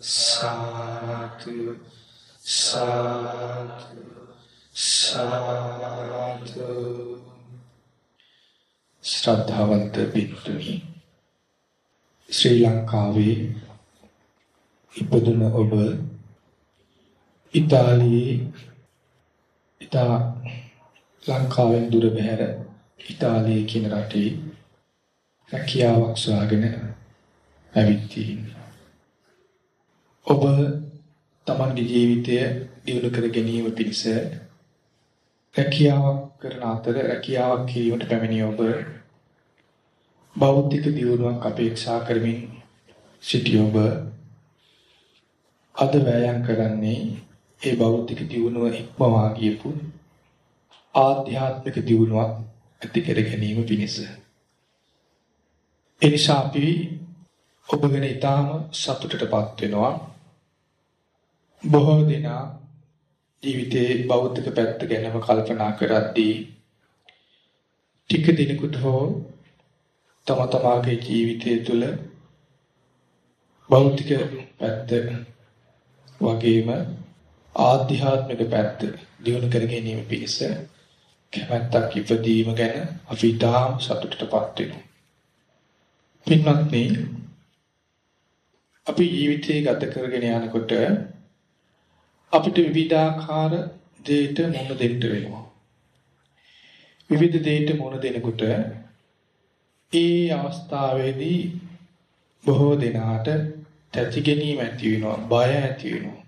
සාතු සාතු සාතු ශ්‍රද්ධාවන්ත පිටුනි ශ්‍රී ලංකාවේ ඉපදුන ඔබ ඉතාලියේ ඉතා ලංකාවෙන් දුර බැහැර ඉතාලියේ කියන රටේ රැකියාවක් සොයාගෙන ඇවිත් ඔබ තමන්ගේ ජීවිතය දියුණු කර ගැනීම පිණිස රැකියාවක් කරන අතර රැකියාවක් කිරීමට පැමිණි ඔබ භෞතික දියුණුවක් අපේක්ෂා කරමින් සිටි ඔබ අද වෑයම් කරන්නේ ඒ භෞතික දියුණුව ඉක්මවා ගියපු ආධ්‍යාත්මික දියුණුවක් ඇති කර ගැනීම පිණිස. එනිසා අපි ඔබ ගැන ඊටාම සතුටටපත් වෙනවා. බොහෝ දෙනා ජීවිතයේ භෞතික පැත්ත ගැනම කල්පනා කරද්දී ටික දිනකට හෝ තම තමාගේ ජීවිතය තුළ භෞතික පැත්ත වගේම ආධ්‍යාත්මික පැත්ත දියුණු කර ගැනීම පිණිස කැමැත්තක් ඉපදීම ගැන අපි තාම සතුටටපත් වෙනවා. පින්වත්නි අපි ජීවිතය ගත කරගෙන යනකොට අපිට විවිධාකාර දෙයට මුහුණ දෙන්න වෙනවා. විවිධ දෙයට මුහුණ දෙනකොට ඒ අවස්ථාවේදී බොහෝ දෙනාට තැති ගැනීම ඇති වෙනවා, බය ඇති වෙනවා.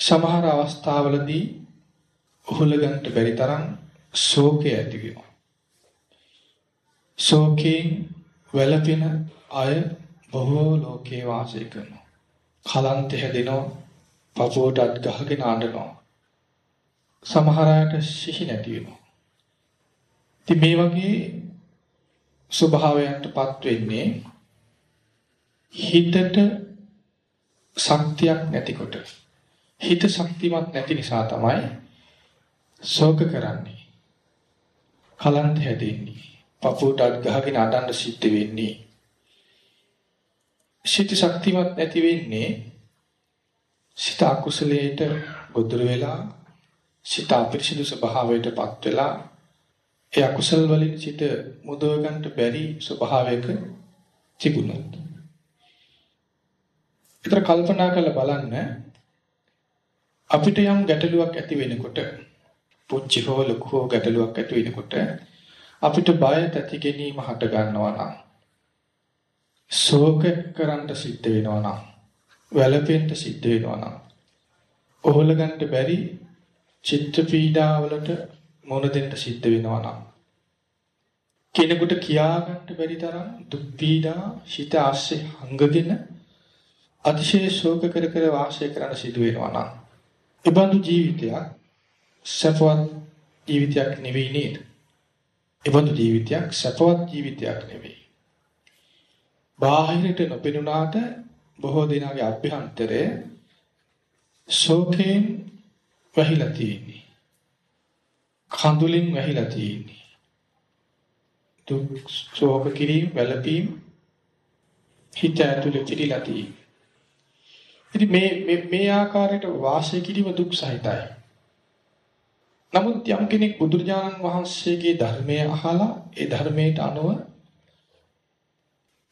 සමහර අවස්ථාවලදී උහුලගන්න බැරි තරම් ශෝකය ඇති වෙනවා. ශෝකයෙන් වැළපෙන අය බොහෝ ලෝකේ වාසය කරනවා. කලන්ත හැදෙනවා, පපුවටත් ගහගෙන අඬනවා. සමහර අයට සිහි නැති වෙනවා. ඉතින් මේ වගේ ස්වභාවයන්ටපත් වෙන්නේ හිතට ශක්තියක් නැතිකොට හිත ශක්තිමත් නැති නිසා තමයි ශෝක කරන්නේ. කලන්ත හැදෙන්නේ. පපුවටත් ගහගෙන අඬන්න සිද්ධ වෙන්නේ. සිත ශක්තිමත් නැති වෙන්නේ සිත අකුසලයට ගොදුරු වෙලා සිත අපිරිසිදු ස්වභාවයටපත් වෙලා ඒ අකුසල් වලින් සිත මුදව ගන්නට බැරි ස්වභාවයක තිබුණොත්. ඒතර කල්පනා කරලා බලන්න අපිට යම් ගැටලුවක් ඇති වෙනකොට පුංචි හෝ ලොකු හෝ ගැටලුවක් ඇති වෙනකොට අපිට බය තැති ගැනීම හට ගන්නවා නම් ශෝක කරන්න සිද්ධ වෙනවා නම් වැළපෙන්න සිද්ධ වෙනවා නම් ඔහොල ගන්න බැරි චිත්ත පීඩාවලට මුහුණ දෙන්න සිද්ධ වෙනවා නම් කෙනෙකුට කියා ගන්න බැරි තරම් දුක් පීඩා හිත ආශ්‍රේ හංගගෙන අතිශය ශෝක කර කර වාසය කරන්න සිදු වෙනවා නම් ඉබඳු ජීවිතයක් සපවත් ජීවිතයක් නෙවෙයි නේද? ඉබඳු ජීවිතයක් සපවත් ජීවිතයක් නෙවෙයි. බාහිරට නොපෙනුනාට බොහෝ දිනාගේ අභ්‍යන්තරය ශෝකයෙන් වැහිලා තියෙන්නේ. කඳුලින් වැහිලා තියෙන්නේ. දුක් ශෝක කිරීම වැළපීම් හිත ඇතුලේ පිළිලා තියෙන්නේ. ඉතින් මේ මේ මේ ආකාරයට වාසය කිරීම දුක් සහිතයි. නමුත් යම් කෙනෙක් බුදුරජාණන් වහන්සේගේ ධර්මය අහලා ඒ ධර්මයට අනුව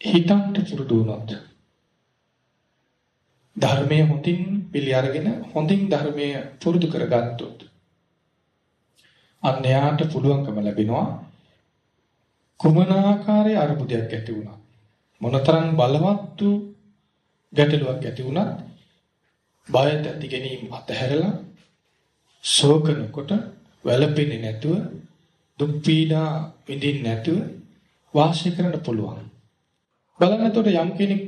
හිතන්ට පුරුදු වුණොත් ධර්මය හොඳින් පිළි අරගෙන හොඳින් ධර්මය පුරුදු කරගත්තොත් අන්‍යයාට පුළුවන්කම ලැබෙනවා කුමන ආකාරයේ අරුබුදයක් ඇති වුණා මොනතරම් බලවත් වූ ගැටලුවක් ඇති වුණත් බය ඇති ගැනීම අතහැරලා ශෝකනකොට වැළපෙන්නේ නැතුව දුක් පීඩා විඳින්න නැතුව වාසය කරන්න පුළුවන්. බලන්න එතකොට යම් කෙනෙක්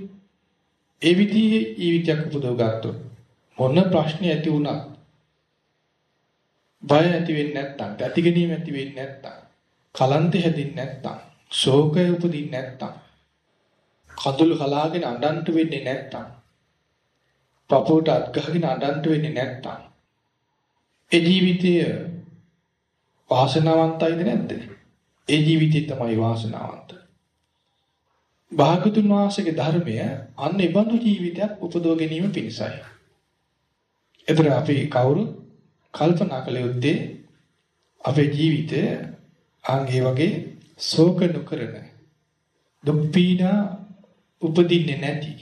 ඒ විදිහේ ජීවිතයක් උපදව ගත්තොත් මොන ප්‍රශ්නේ ඇති වුණත් බය ඇති වෙන්නේ නැත්තම්, ඇති ගැනීම ඇති වෙන්නේ නැත්තම්, කලන්ත හැදින්නේ නැත්තම්, ශෝකය උපදින්නේ නැත්තම්, කඳුළු හලාගෙන අඬන්ට වෙන්නේ නැත්තම්, පපුවට අත් ගහගෙන අඬන්ට වෙන්නේ නැත්තම්, ඒ ජීවිතය වාසනාවන්තයිද නැද්ද? ඒ ජීවිතය තමයි වාසනාවන්ත. භාගතුන් වහන්සේගේ ධර්මය අන්න ඉබඳු ජීවිතයක් උපදව ගැනීම පිණිසයි. එතන අපි කවුරු කල්පනා කළ යුත්තේ අපේ ජීවිතය අන් ඒ වගේ ශෝක නොකරන දුක් පීඩා උපදින්නේ නැති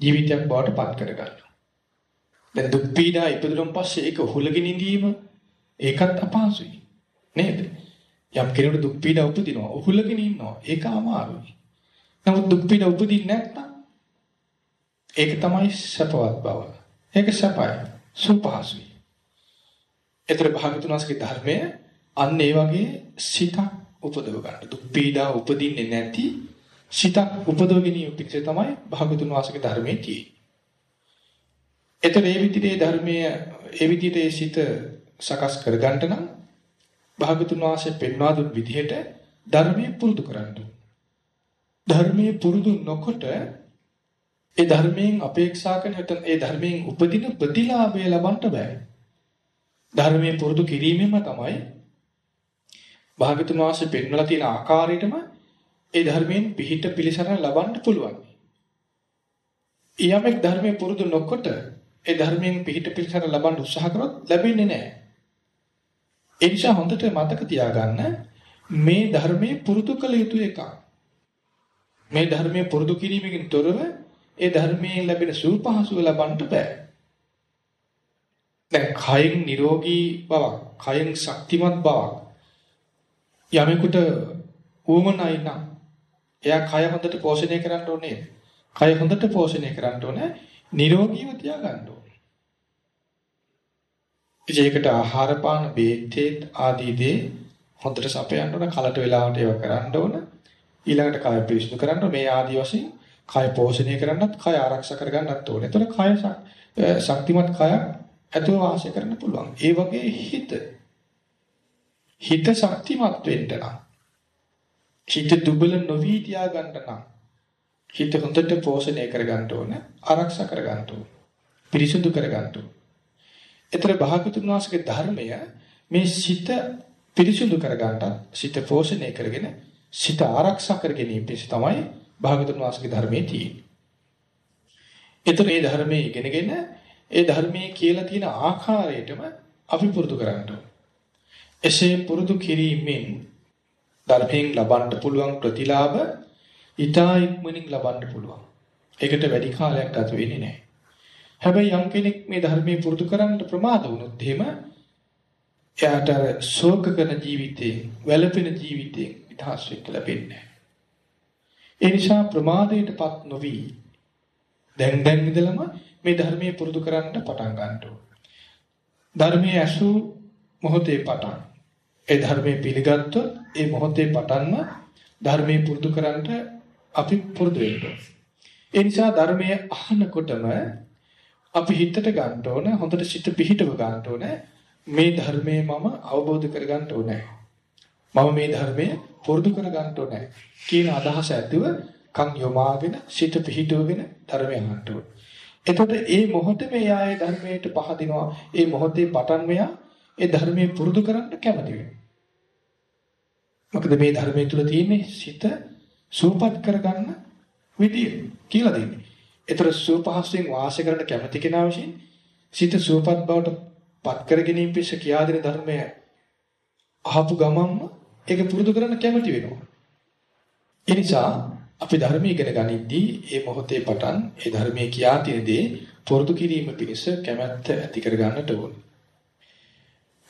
ජීවිතයක් බවට පත් කරගන්න. දැන් දුක් පීඩා ඉපදුනන් පස්සේ ඒක හුලගෙන ඉඳීම ඒකත් අපහසුයි. නේද? යම් කෙනෙකුට දුක් පීඩා උපදිනවා, උහුලගෙන ඉන්නවා. ඒක අමාරුයි. නමුත් දුක් පීඩා උපදින්නේ නැත්නම් ඒක තමයි සපවත් බව. ඒක සපයි. සුපහසුයි. ඒතර භාගතුනාස්ගේ ධර්මය අන්න ඒ වගේ සිතක් උපදව ගන්න. දුක් පීඩා උපදින්නේ නැති සිතක් උපදව ගැනීම පිටසේ තමයි භාගතුන් වහන්සේගේ ධර්මයේ තියෙන්නේ. ඒතර ඒ විදිහේ ධර්මයේ ඒ විදිහේ සිත සකස් කරගන්න නම් භාගතුන් වහන්සේ පෙන්වා දුන් විදිහට ධර්මයේ පුරුදු කරන්න ධර්මයේ පුරුදු නොකොට ඒ ධර්මයෙන් අපේක්ෂා කරන හිටන් ඒ ධර්මයෙන් උපදින ප්‍රතිලාභය ලබන්න බෑ. ධර්මයේ පුරුදු කිරීමෙන්ම තමයි භාගතුන් වහන්සේ පෙන්වලා තියෙන ආකාරයටම ඒ ධර්මයෙන් පිහිට පිළිසරණ ලබන්න පුළුවන්. යමෙක් ධර්මයේ පුරුදු නොකොට ඒ ධර්මයෙන් පිහිට පිළිසරණ ලබන්න උත්සාහ කරොත් ලැබෙන්නේ නැහැ. ඒ නිසා හොඳට මතක තියාගන්න මේ ධර්මයේ පුරුදු කළ යුතු එකක්. මේ ධර්මයේ පුරුදු කිරීමකින් තොරව ඒ ධර්මයෙන් ලැබෙන සූපහසුව ලබන්න බෑ. දැන් කයින් නිරෝගී බවක්, කයින් ශක්තිමත් බවක් යමෙකුට උවමනයි නම් එයා කය හොඳට පෝෂණය කරන්න ඕනේ. කය හොඳට පෝෂණය කරන්න ඕනේ. නිරෝගීව තියාගන්න ඕනේ. ඒකට ආහාර පාන බේත් ආදී දේ හොඳට සපයන්න ඕන කලට වෙලාවට ඒව කරන්න ඕන ඊළඟට කය පිරිසිදු කරන්න මේ ආදී වශයෙන් කය පෝෂණය කරන්නත් කය ආරක්ෂා කරගන්නත් ඕනේ. එතකොට කය ශක්තිමත් කය ඇතුව වාසය කරන්න පුළුවන්. ඒ වගේ හිත හිත ශක්තිමත් වෙන්න නම් හිත දුබල නොවි තියා ගන්න නම් හිත හොඳට පෝෂණය කරගන්න ඕන ආරක්ෂා කරගන්න ඕන පිරිසිදු කරගන්න ඕන ඒතර භාගතුන් වහන්සේගේ ධර්මය මේ සිත පිරිසිදු කරගන්නත් සිත පෝෂණය කරගෙන සිත ආරක්ෂා කර ගැනීම පිණිස තමයි භාගතුන් වහන්සේගේ ධර්මයේ තියෙන්නේ. ඒතර මේ ධර්මයේ ඉගෙනගෙන ඒ ධර්මයේ කියලා තියෙන ආකාරයටම අපි පුරුදු කරන්න එසේ පුරුදු කිරීමෙන් ධර්මයෙන් ලබන්න පුළුවන් ප්‍රතිලාභ ඊටා ඉක්මනින් ලබන්න පුළුවන්. ඒකට වැඩි කාලයක් ගත වෙන්නේ නැහැ. හැබැයි යම් කෙනෙක් මේ ධර්මයේ පුරුදු කරන්න ප්‍රමාද වුණොත් එහෙම එයාට ශෝක කරන ජීවිතේ, වැළපෙන ජීවිතේ ඉදහස් වෙන්න ලැබෙන්නේ ඒ නිසා ප්‍රමාදයටපත් නොවි. දැන් දැන් ඉඳලම මේ ධර්මයේ පුරුදු කරන්න පටන් ගන්න ධර්මයේ ඇසු මොහොතේ පටන්. ඒ ධර්මයේ පිළිගත්තොත් ඒ මොහොතේ පටන්ම ධර්මයේ පුරුදු කරන්න අපි පුරුදු වෙන්න ඒ නිසා ධර්මයේ අහනකොටම අපි හිතට ගන්න ඕන හොඳට සිත පිහිටව ගන්න ඕන මේ ධර්මයේ මම අවබෝධ කර ගන්න ඕනේ. මම මේ ධර්මයේ පුරුදු කර ගන්න ඕනේ. කියන අදහස ඇතුව කන් යොමාගෙන සිත පිහිටවගෙන ධර්මය අහන්න ඕනේ. එතකොට ඒ මොහොතේ මේ ආයේ ධර්මයට පහදිනවා. ඒ මොහොතේ පටන් මෙයා ඒ ධර්මයේ පුරුදු කරන්න කැමති වෙනවා. මොකද මේ ධර්මයේ තුල තියෙන්නේ සිත සූපත් කරගන්න විදිය කියලා දෙන්නේ. ඒතර සුවපහසුවෙන් වාසය කරන්න කැමති කෙනා විසින් සිත සුවපත් බවට පත් කර ගැනීම පිණිස කියා දෙන ධර්මය අහපු ගමන්ම ඒක පුරුදු කරන්න කැමති වෙනවා. ඒ නිසා අපි ධර්මය ඉගෙන ගනිද්දී මේ මොහොතේ පටන් ඒ ධර්මයේ කියා තියෙන දේ පුරුදු කිරීම පිණිස කැමැත්ත ඇති කර ගන්නට ඕන.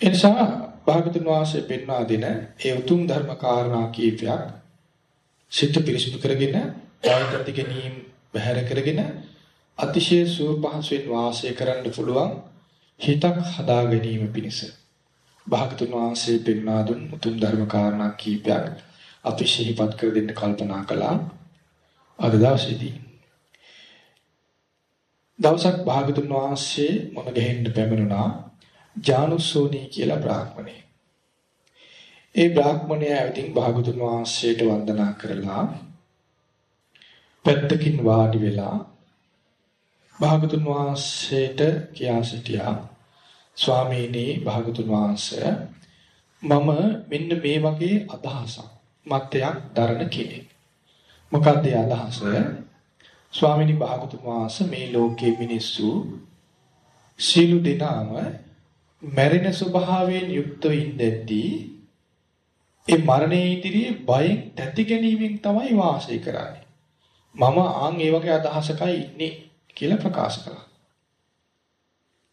ඒ නිසා භාගතුන් වහන්සේ පෙන්වා දෙන ඒ උතුම් ධර්ම කාරණා කීපයක් සිත පිරිසිදු කරගෙන යාත්‍රා ගැනීම බැහැර කරගෙන අතිශය සුව පහසුවෙන් වාසය කරන්න පුළුවන් හිතක් හදා ගැනීම පිණිස භාගතුන් වහන්සේ පෙන්වා දුන් උතුම් ධර්ම කාරණා කීපයක් අපි සිහිපත් කර දෙන්න කල්පනා කළා. අද දවසේදී දවසක් භාගතුන් වහන්සේ මොන ගෙහෙන්න පැමිණුණා ජානුසෝනි කියලා බ්‍රාහ්මණේ ඒ බ්‍රාහ්මණයා ඇවිදින් භාගතුන් වහන්සේට වන්දනා කරලා පැත්තකින් වාඩි වෙලා භාගතුන් වහන්සේට කියා සිටියා ස්වාමීනි භාගතුන් වහන්සේ මම මෙන්න මේ වගේ අදහසක් මතයක් දරන කෙනෙක් මොකක්ද ඒ අදහස? ස්වාමිනී භාගතුන් වහන්සේ මේ ලෝකයේ මිනිස්සු සීලු දෙනාම මැරෙන ස්වභාවයෙන් යුක්තව ඉඳද්දී ඒ මරණයේ ඉදිරියේ බයෙන් තැති ගැනීමෙන් තමයි වාසය කරන්නේ. මම ආන් ඒ වගේ අදහසකයි ඉන්නේ කියලා ප්‍රකාශ කළා.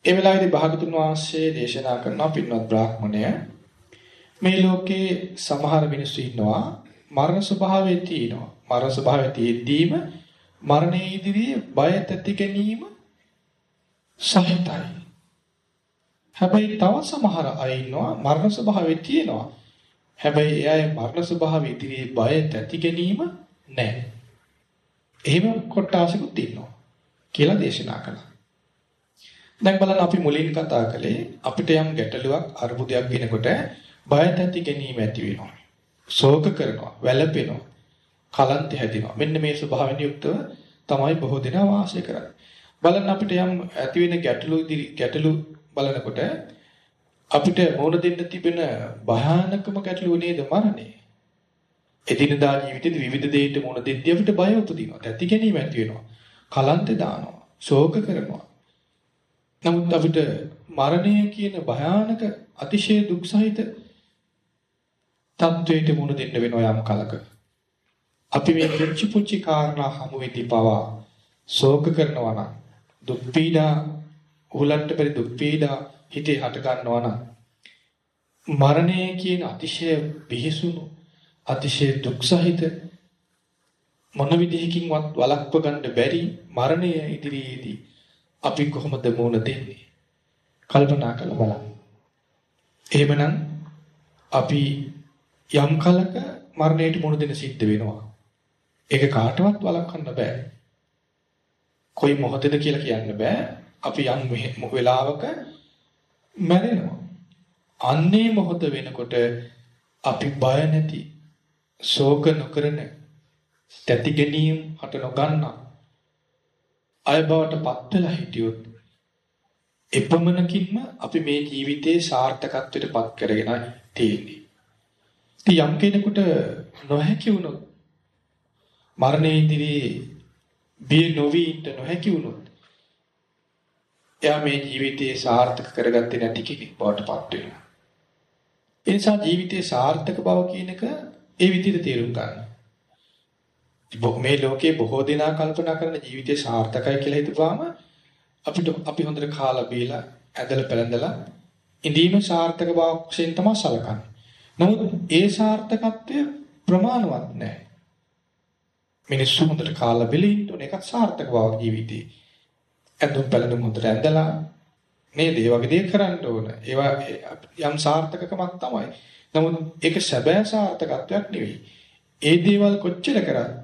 ඒ වෙලාවේදී භාගතුන් වහන්සේ දේශනා කරන පින්වත් බ්‍රාහ්මණය මේ ලෝකේ සමහර මිනිස්සු ඉන්නවා මරණ ස්වභාවයේ තියෙනවා. මරණ ස්වභාවයේ තියෙද්දීම මරණයේ ඉදිරියේ බය තැති ගැනීම සහිතයි. හැබැයි තව සමහර අය ඉන්නවා මරණ ස්වභාවයේ තියෙනවා. හැබැයි එයාගේ මරණ ස්වභාවය ඉදිරියේ බය තැති ගැනීම නැහැ. එහෙම කොටාසකුත් ඉන්නවා කියලා දේශනා කළා. දැන් බලන්න අපි මුලින් කතා කළේ අපිට යම් ගැටලුවක් අරුබුදයක් වෙනකොට බය තැති ගැනීම ඇති වෙනවා. ශෝක කරනවා, වැළපෙනවා, කලන්ත හැදෙනවා. මෙන්න මේ ස්වභාවයෙන් යුක්තව තමයි බොහෝ දෙනා වාසය කරන්නේ. බලන්න අපිට යම් ඇති වෙන ගැටලු ගැටලු බලනකොට අපිට මොන දෙන්න තිබෙන භයානකම ගැටලුව නේද මරණය. එදිනදා ජීවිතේ විවිධ දෙයකට මොන දෙද්දී අපිට බය උපදිනවා. තැති ගැනීම ඇති වෙනවා. කලන්ත දානවා. ශෝක කරනවා. නමුත් අපිට මරණය කියන භයානක අතිශය දුක් සහිත තත්වයට මුහුණ දෙන්න වෙනවා යම් කලක. අපි මේ පුංචි පුංචි කාරණා හමු වෙදී පවා ශෝක කරනවා නම් දුක් පීඩා උහුලන්ට බැරි දුක් පීඩා හිතේ හට ගන්නවා නම් මරණය කියන අතිශය බිහිසුණු අතිශය දුක් සහිත මොන විදිහකින්වත් වළක්ව ගන්න බැරි මරණය ඉදිරියේදී අපි කොහොමද මුණ දෙන්නේ කල්පනා කරලා බලන්න. එහෙමනම් අපි යම් කලක මරණයට මුණ දෙන්න සිද්ධ වෙනවා. ඒක කාටවත් වළක්වන්න බෑ. කොයි මොහොතේද කියලා කියන්න බෑ. අපි යම් වෙලාවක මැරෙනවා. අන්නේ මොහොත වෙනකොට අපි බය නැති ශෝක නොකරන තැති ගැනීම හට නොගන්නා අය බවට පත් වෙලා හිටියොත් එපමණකින්ම අපි මේ ජීවිතේ සාර්ථකත්වයට පත් කරගෙන තියෙන්නේ. ඉතින් යම් කෙනෙකුට නොහැකි වුණොත් මරණය ඉදිරියේ බිය නොවි ඉන්න නොහැකි වුණොත් එයා මේ ජීවිතේ සාර්ථක කරගත්තේ නැති කෙනෙක් බවට පත් වෙනවා. ඒ නිසා ජීවිතේ සාර්ථක බව කියන එක ඒ විදිහට තේරුම් ගන්න. මේ ලෝකේ බොහෝ දෙනා කල්පනා කරන ජීවිතේ සාර්ථකයි කියලා හිතුවාම අපිට අපි හොඳට කාලා බීලා ඇදලා පැලඳලා ඉඳීම සාර්ථක බවක් වශයෙන් තමයි සලකන්නේ. නමුත් ඒ සාර්ථකත්වය ප්‍රමාණවත් නැහැ. මිනිස්සු හොඳට කාලා බෙලින්න ඕන එකක් සාර්ථක බවක් ජීවිතේ. ඇඳුම් පැළඳුම් හොඳට ඇඳලා නේද? ඒ වගේ දේ කරන්න ඕන. ඒවා යම් සාර්ථකකමක් තමයි. නමුත් ඒක සැබෑ සාර්ථකත්වයක් නෙවෙයි. ඒ දේවල් කොච්චර කරත්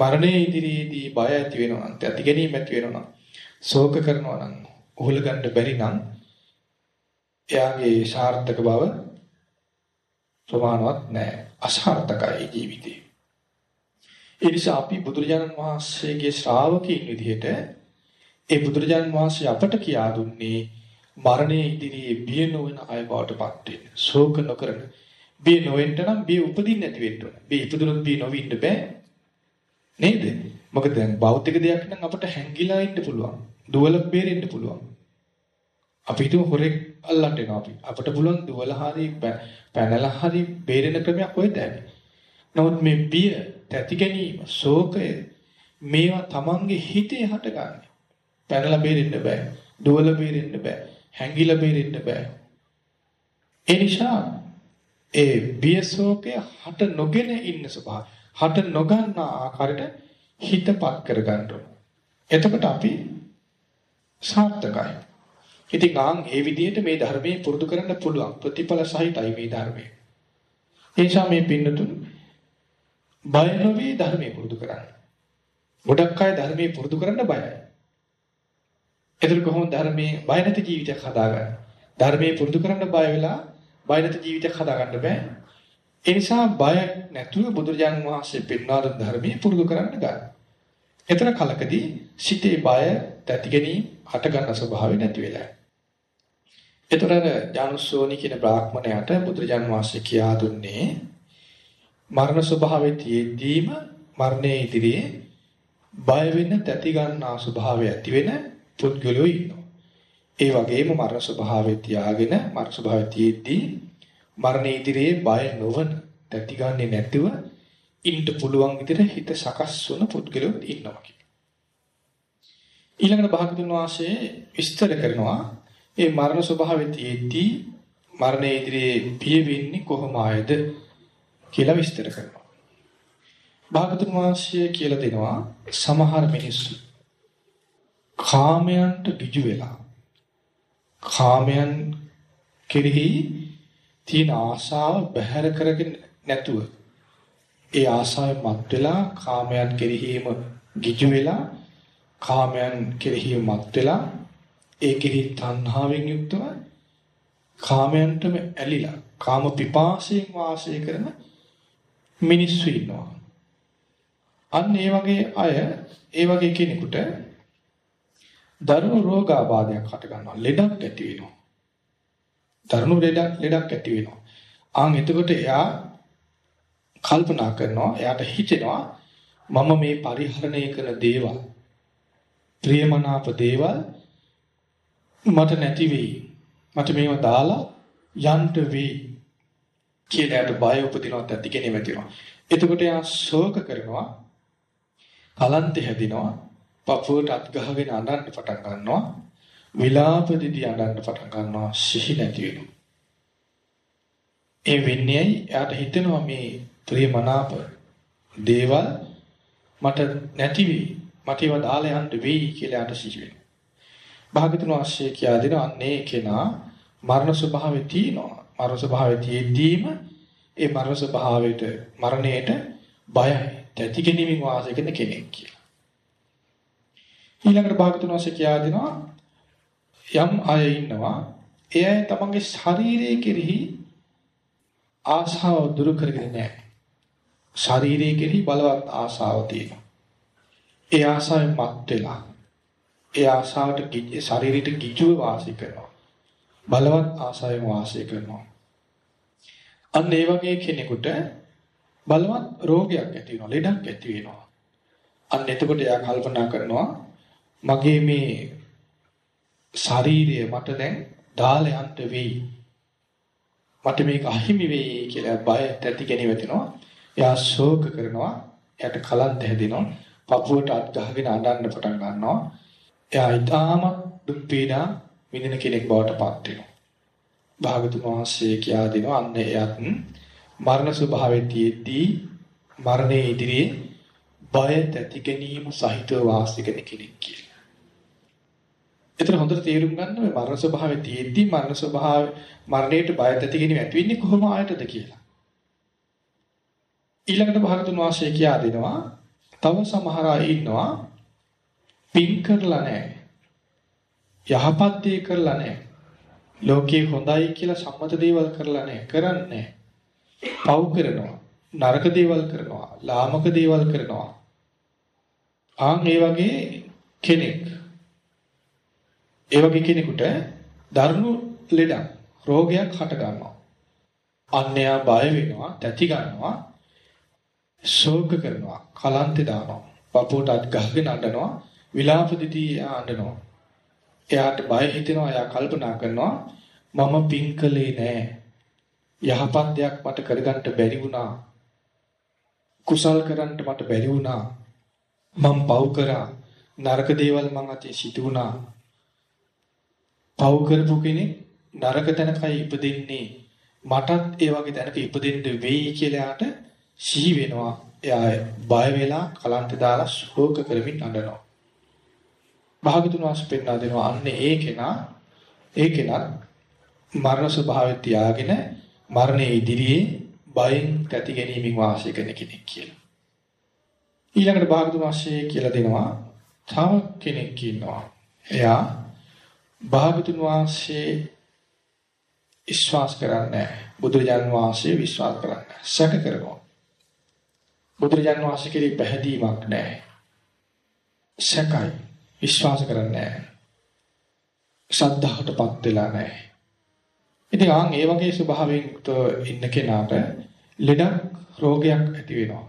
මරණය ඉදිරියේදී බය ඇති වෙනවා නම්, ඇති ගැනීම ඇති වෙනවා නම්, ශෝක කරනවා නම්, උහුල ගන්න බැරි නම් එයාගේ සාර්ථක බව ප්‍රමාණවත් නැහැ. අසාර්ථකයි ජීවිතේ. ඒ නිසා අපි බුදුරජාණන් වහන්සේගේ ශ්‍රාවකීන් විදිහට ඒ බුදුරජාණන් වහන්සේ අපට කියා දුන්නේ මරණය ඉදිරියේ බිය නොවන අය බවට පත් වෙන්න. ශෝක නොකරන. බිය නොවෙන්න නම් බිය උපදින්න නැති වෙන්න ඕන. බිය ඉපදුනොත් බිය නොවින්න බෑ. නේද? මොකද දැන් භෞතික දෙයක් නම් අපට හැංගිලා ඉන්න පුළුවන්. දුවල බේරෙන්න පුළුවන්. අපි හිතුව හොරෙක් අල්ලන්න එනවා අපි. අපට පුළුවන් දුවල හරි පැනලා හරි බේරෙන ක්‍රමයක් ඔය දැන. නමුත් මේ බිය, තැති ගැනීම, ශෝකය මේවා තමන්ගේ හිතේ හටගන්නේ. පැනලා බේරෙන්න බෑ. දුවලා බේරෙන්න බෑ. හැංගිලා බේරෙන්න බෑ. ඒ නිසා ඒ බියසෝකේ හට නොගෙන ඉන්න ස්වභාවය හට නොගන්න ආකාරයට හිතපත් කරගන්න ඕන. එතකොට අපි සාර්ථකයි. ඉතින් ආන් ඒ විදිහට මේ ධර්මයේ පුරුදු කරන්න පුළුවන් ප්‍රතිඵල සහිතයි මේ ධර්මය. ඒ නිසා මේ පින්නතුන් බය නොවි ධර්මයේ පුරුදු කරන්න. ගොඩක් අය ධර්මයේ පුරුදු කරන්න බයයි. එතකොට කොහොමද ධර්මයේ බය නැති ජීවිතයක් හදාගන්නේ? ධර්මයේ පුරුදු කරන්න බය වෙලා බය නැති ජීවිතයක් හදාගන්න බෑ. ඒ නිසා බය නැතුව බුදුරජාන් වහන්සේ පෙන්වා දුන් ධර්මයේ පුරුදු කරන්න ගන්න. එතන කලකදී සිතේ බය තැති ගැනීම හට ගන්න ස්වභාවය නැති වෙලා. එතන ජානුස්සෝනි කියන බ්‍රාහ්මණයාට බුදුරජාන් වහන්සේ කියා දුන්නේ මරණ ස්වභාවයේ තියෙද්දීම මරණය ඉදිරියේ බය වෙන්න තැති ගන්නා ස්වභාවය ඇති වෙන පුද්ගලයෝ ඉන්නවා. ඒ වගේම මරණ ස්වභාවය තියාගෙන මරණ ස්වභාවය තියෙද්දී මරණ ඉදිරියේ බය නොවන තැති ගන්නේ නැතිව ඉන්න පුළුවන් විදිහට හිත සකස් වුණ පුද්ගලයෝ ඉන්නවා ඊළඟට භාගතුන් වහන්සේ විස්තර කරනවා මේ මරණ ස්වභාවය තියෙද්දී මරණය ඉදිරියේ පිය වෙන්නේ කොහොම ආයද කියලා විස්තර කරනවා. භාගතුන් වහන්සේ කියලා දෙනවා සමහර මිනිස්සු කාමයන්ට ගිජු වෙලා කාමයන් කෙරෙහි තියෙන ආශාව බැහැර කරගෙන නැතුව ඒ ආශාවෙන් මත් වෙලා කාමයන් කෙරෙහිම ගිජු වෙලා කාමයන් කෙරෙහි මත් වෙලා ඒ කෙරෙහි තණ්හාවෙන් යුක්තව කාමයන්ටම ඇලිලා කාම පිපාසයෙන් වාසය කරන මිනිස්සු ඉන්නවා. අන්න ඒ වගේ අය ඒ වගේ කෙනෙකුට දරුණු රෝගාබාධයක් හට ගන්නවා ලෙඩක් ඇති වෙනවා. දරුණු ලෙඩක් ලෙඩක් ඇති වෙනවා. ආන් එතකොට එයා කල්පනා කරනවා එයාට හිතෙනවා මම මේ පරිහරණය කරන දේවල් ප්‍රියමනාප දේවල් මට නැති වෙයි. මට මේව දාලා යන්න වෙයි කියලාට බය උපදිනවත් ඇති කෙනෙක් වෙතිනවා. එතකොට එයා ශෝක කරනවා. කලන්තේ හැදිනවා. පපුවට අත් ගහගෙන අඬන්න පටන් ගන්නවා. විලාප දිදී අඬන්න පටන් ගන්නවා. සිහි නැති වෙනවා. ඒ වෙන්නේ එයාට හිතෙනවා මේ ප්‍රියමනාප දේවල් මට නැති වෙයි. මට ඒවා දාලා යන්න වෙයි කියලා යට සිහි වෙනවා. භාගතුන් වහන්සේ කියා දෙන අන්නේ කෙනා මරණ ස්වභාවය තියෙනවා. මරණ ස්වභාවය තියෙද්දීම ඒ මරණ ස්වභාවයට මරණයට බයයි. තැති ගැනීමෙන් වාසය කරන කෙනෙක් කියලා. ඊළඟට භාගතුන් වහන්සේ කියා දෙනවා යම් අය ඉන්නවා ඒ අය තමන්ගේ ශරීරය කෙරෙහි ආශාව දුරු කරගෙන නැහැ. ශරීරය කෙරෙහි බලවත් ආශාව තියෙනවා. ඒ ආසාවෙන් මත් වෙලා ඒ ආසාවට ශරීරයට කිචුව වාසය කරනවා. බලවත් ආසාවෙන් වාසය කරනවා. අන්න ඒ වගේ කෙනෙකුට බලවත් රෝගයක් ඇති වෙනවා, ලෙඩක් ඇති වෙනවා. අන්න එතකොට එයා කල්පනා කරනවා මගේ මේ ශරීරය මට දැන් දාලා යන්න වෙයි. මට මේක අහිමි වෙයි කියලා බය ඇති කෙනෙක් වෙනවා. එයා ශෝක කරනවා. එයාට කලන්ත හැදෙනවා. පපුවට අත් ගහගෙන අඬන්න පටන් ගන්නවා. එයා ඊටාම දුක් පීඩා විඳින කෙනෙක් බවට පත් වෙනවා. භාගතුන් වහන්සේ කියා දෙනවා අන්න එයත් මරණ ස්වභාවයේදී මරණයේ ඉදිරියේ බය ඇති ගැනීම සහිතව වාසය කරන කෙනෙක් කියලා. ඒතර හොඳට තේරුම් ගන්න මේ මරණ ස්වභාවයේදී මරණ ස්වභාව මරණයට බය ඇති ගැනීම ඇති වෙන්නේ කොහොම ආයතද කියලා. ඊළඟට භාගතුන් වහන්සේ කියා දෙනවා තව සමහර අය ඉන්නවා පින් කරලා නැහැ. යහපත් දේ කරලා නැහැ. ලෝකේ හොඳයි කියලා සම්මත දේවල් කරලා නැහැ. කරන්නේ පව් කරනවා. නරක දේවල් කරනවා. ලාමක දේවල් කරනවා. ආන් ඒ වගේ කෙනෙක්. ඒ වගේ කෙනෙකුට දරුණු ලෙඩක් රෝගයක් හට ගන්නවා. අන්‍යයා බය වෙනවා, තැති ගන්නවා. ශෝක කරනවා, කලන්තේ දානවා, පපුවට අත් ගහගෙන අඬනවා, විලාප දිදී අඬනවා. එයාට බය හිතෙනවා, එයා කල්පනා කරනවා මම පින් කළේ නෑ. යහපත් දෙයක් මට කරගන්න බැරි වුණා. කුසල් කරන්න මට බැරි වුණා. මම පව් කරා. නරක දේවල් මං අතේ සිදු වුණා. පව් කරපු කෙනෙක් නරක තැනකයි ඉපදෙන්නේ. මටත් ඒ වගේ තැනක ඉපදෙන්න වෙයි කියලා යාට සිහි වෙනවා. එයා බය වෙලා කලන්ත දාලා ශෝක කරමින් අඬනවා. භාගතුන් වහන්සේ පෙන්වා දෙනවා අන්නේ ඒ කෙනා ඒ කෙනා මරණ ස්වභාවය තියාගෙන මරණයේ ඉදිරියේ බයෙන් තැති ගැනීමෙන් වාසය කරන කෙනෙක් කියලා. ඊළඟට භාගතුන් වහන්සේ කියලා දෙනවා තව කෙනෙක් ඉන්නවා. එයා භාගතුන් වහන්සේ විශ්වාස කරන්නේ බුදුරජාන් වහන්සේ විශ්වාස කරන්නේ සැක කරනවා. බුදුරජාණන් වහන්සේ කෙරෙහි පැහැදීමක් නැහැ. සැකයි විශ්වාස කරන්නේ නැහැ. ශ්‍රද්ධාවටපත් වෙලා නැහැ. ඉතින් ආන් ඒ වගේ ස්වභාවයෙන් ඉන්න කෙනාට ලෙඩක් රෝගයක් ඇති වෙනවා.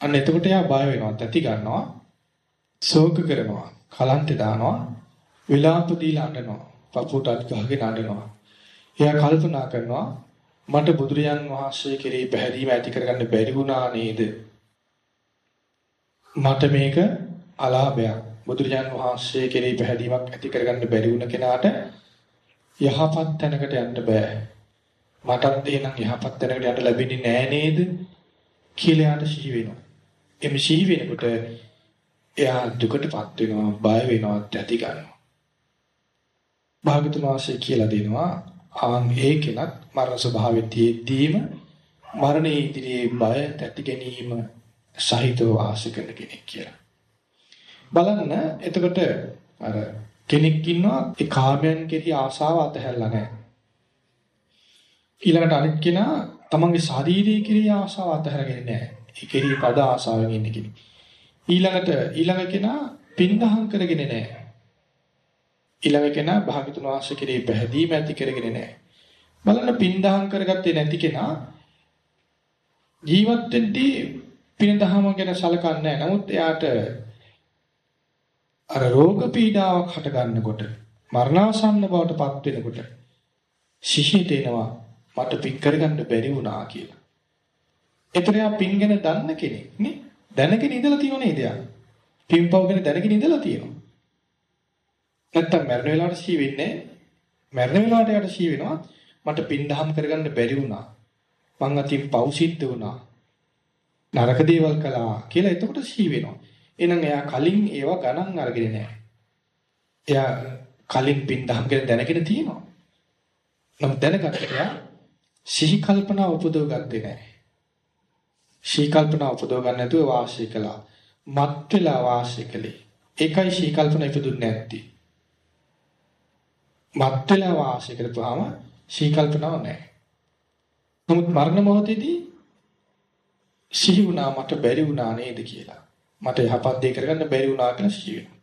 අන්න එතකොට එයා බය වෙනවා, තැති ගන්නවා, ශෝක කරනවා, කලන්තේ දානවා, විලාප දීලා අඬනවා, පපුවටත් ගහගෙන අඬනවා. එයා කල්පනා කරනවා මට බුදුරජාන් වහන්සේ කෙරෙහි පැහැදීම ඇති කරගන්න බැරි වුණා නේද? මට මේක අලාභයක්. බුදුරජාන් වහන්සේ කෙරෙහි පැහැදීමක් ඇති කරගන්න බැරි වුණ කෙනාට යහපත් තැනකට යන්න බෑ. මටත් එහෙනම් යහපත් තැනකට යන්න ලැබෙන්නේ නෑ නේද? කියලා යාට සිහි වෙනවා. එමෙ සිහි වෙනකොට එයා දුකටපත් වෙනවා, බය වෙනවා, තැති ගන්නවා. භාගතුන් වහන්සේ කියලා දෙනවා ආන් ඒකෙනත් මරණ ස්වභාවයේදීම මරණයේ ඉදිරියේ බය තැති ගැනීම සහිතව වාසය කරන කෙනෙක් කියලා. බලන්න එතකොට අර කෙනෙක් ඉන්නවා ඒ කාමයන් කෙරෙහි ආසාව අතහැරලා නැහැ. ඊළඟට අනිත් කෙනා තමන්ගේ ශාරීරික කෙරෙහි ආසාව අතහැරගෙන නැහැ. ඒ කෙරෙහි පද ආසාවෙන් ඉන්න කෙනෙක්. ඊළඟට ඊළඟ කෙනා පින්දහම් කරගෙන නැහැ. ඊළඟ කෙනා භාගතුන් වහන්සේ කෙරෙහි පැහැදීම ඇති කරගෙන නැහැ. බලන්න පින්දහම් කරගත්තේ නැති කෙනා ජීවත් වෙද්දී පින්දහම ගැන සලකන්නේ නැහැ. නමුත් එයාට අර රෝග පීඩාවක් හට ගන්නකොට මරණාසන්න බවට පත් වෙනකොට සිහියට එනවා මට පින් කරගන්න බැරි වුණා කියලා. ඒතර යා පින් ගැන දන්න කෙනෙක් නේ දැනගෙන ඉඳලා තියෙන නේද යා? පින්පව් ගැන දැනගෙන ඉඳලා තියෙනවා. නැත්තම් මරණ වෙලාවට සී වෙන්නේ මරණ වෙලාවට යට සී වෙනවා මට පින් දහම් කරගන්න බැරි වුණා. මං අතින් පව් සිද්ධ වුණා. නරක දේවල් කළා කියලා එතකොට සී වෙනවා. එහෙනම් එයා කලින් ඒවා ගණන් අරගෙන නැහැ. එයා කලින් පින් දහම් ගැන දැනගෙන තියෙනවා. නමුත් දැනගත්ත එයා සිහි කල්පනා උපදව ගත්තේ නැහැ. සිහි කල්පනා උපදව ගන්න නැතුව වාසය කළා. මත් වෙලා වාසය කළේ. ඒකයි සිහි කල්පනා ඉපදුන්නේ නැත්තේ. මත් වෙලා වාසය කරපුවාම සිහි කල්පනාව නැහැ. නමුත් මරණ මොහොතේදී සිහි වුණා මට බැරි වුණා නේද කියලා. මට යහපත් දේ කරගන්න බැරි වුණා කියලා සිහි වෙනවා.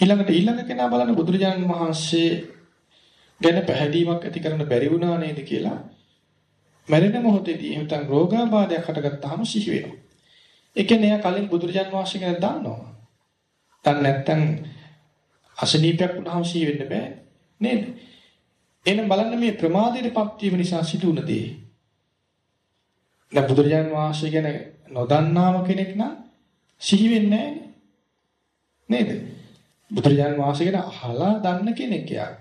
ඊළඟට ඊළඟ කෙනා බලන්න බුදුරජාණන් වහන්සේ ගැන පැහැදීමක් ඇති කරන්න බැරි වුණා නේද කියලා මරණ මොහොතේදී එහෙනම් රෝගාබාධයක් හටගත්තාම සිහි වෙනවා. ඒ කියන්නේ එයා කලින් බුදුරජාණන් වහන්සේ ගැන දන්නවා. දැන් නැත්තම් අසනීපයක් වුණාම සිහි වෙන්න බෑ. නේද? එහෙනම් බලන්න මේ ප්‍රමාදයටපත් වීම නිසා සිදුවන දේ. දැන් බුදුරජාන් වහන්සේ ගැන නොදන්නාම කෙනෙක් නම් සිහි වෙන්නේ නේද? බුදුරජාන් වහන්සේ ගැන අහලා දන්න කෙනෙක් යා.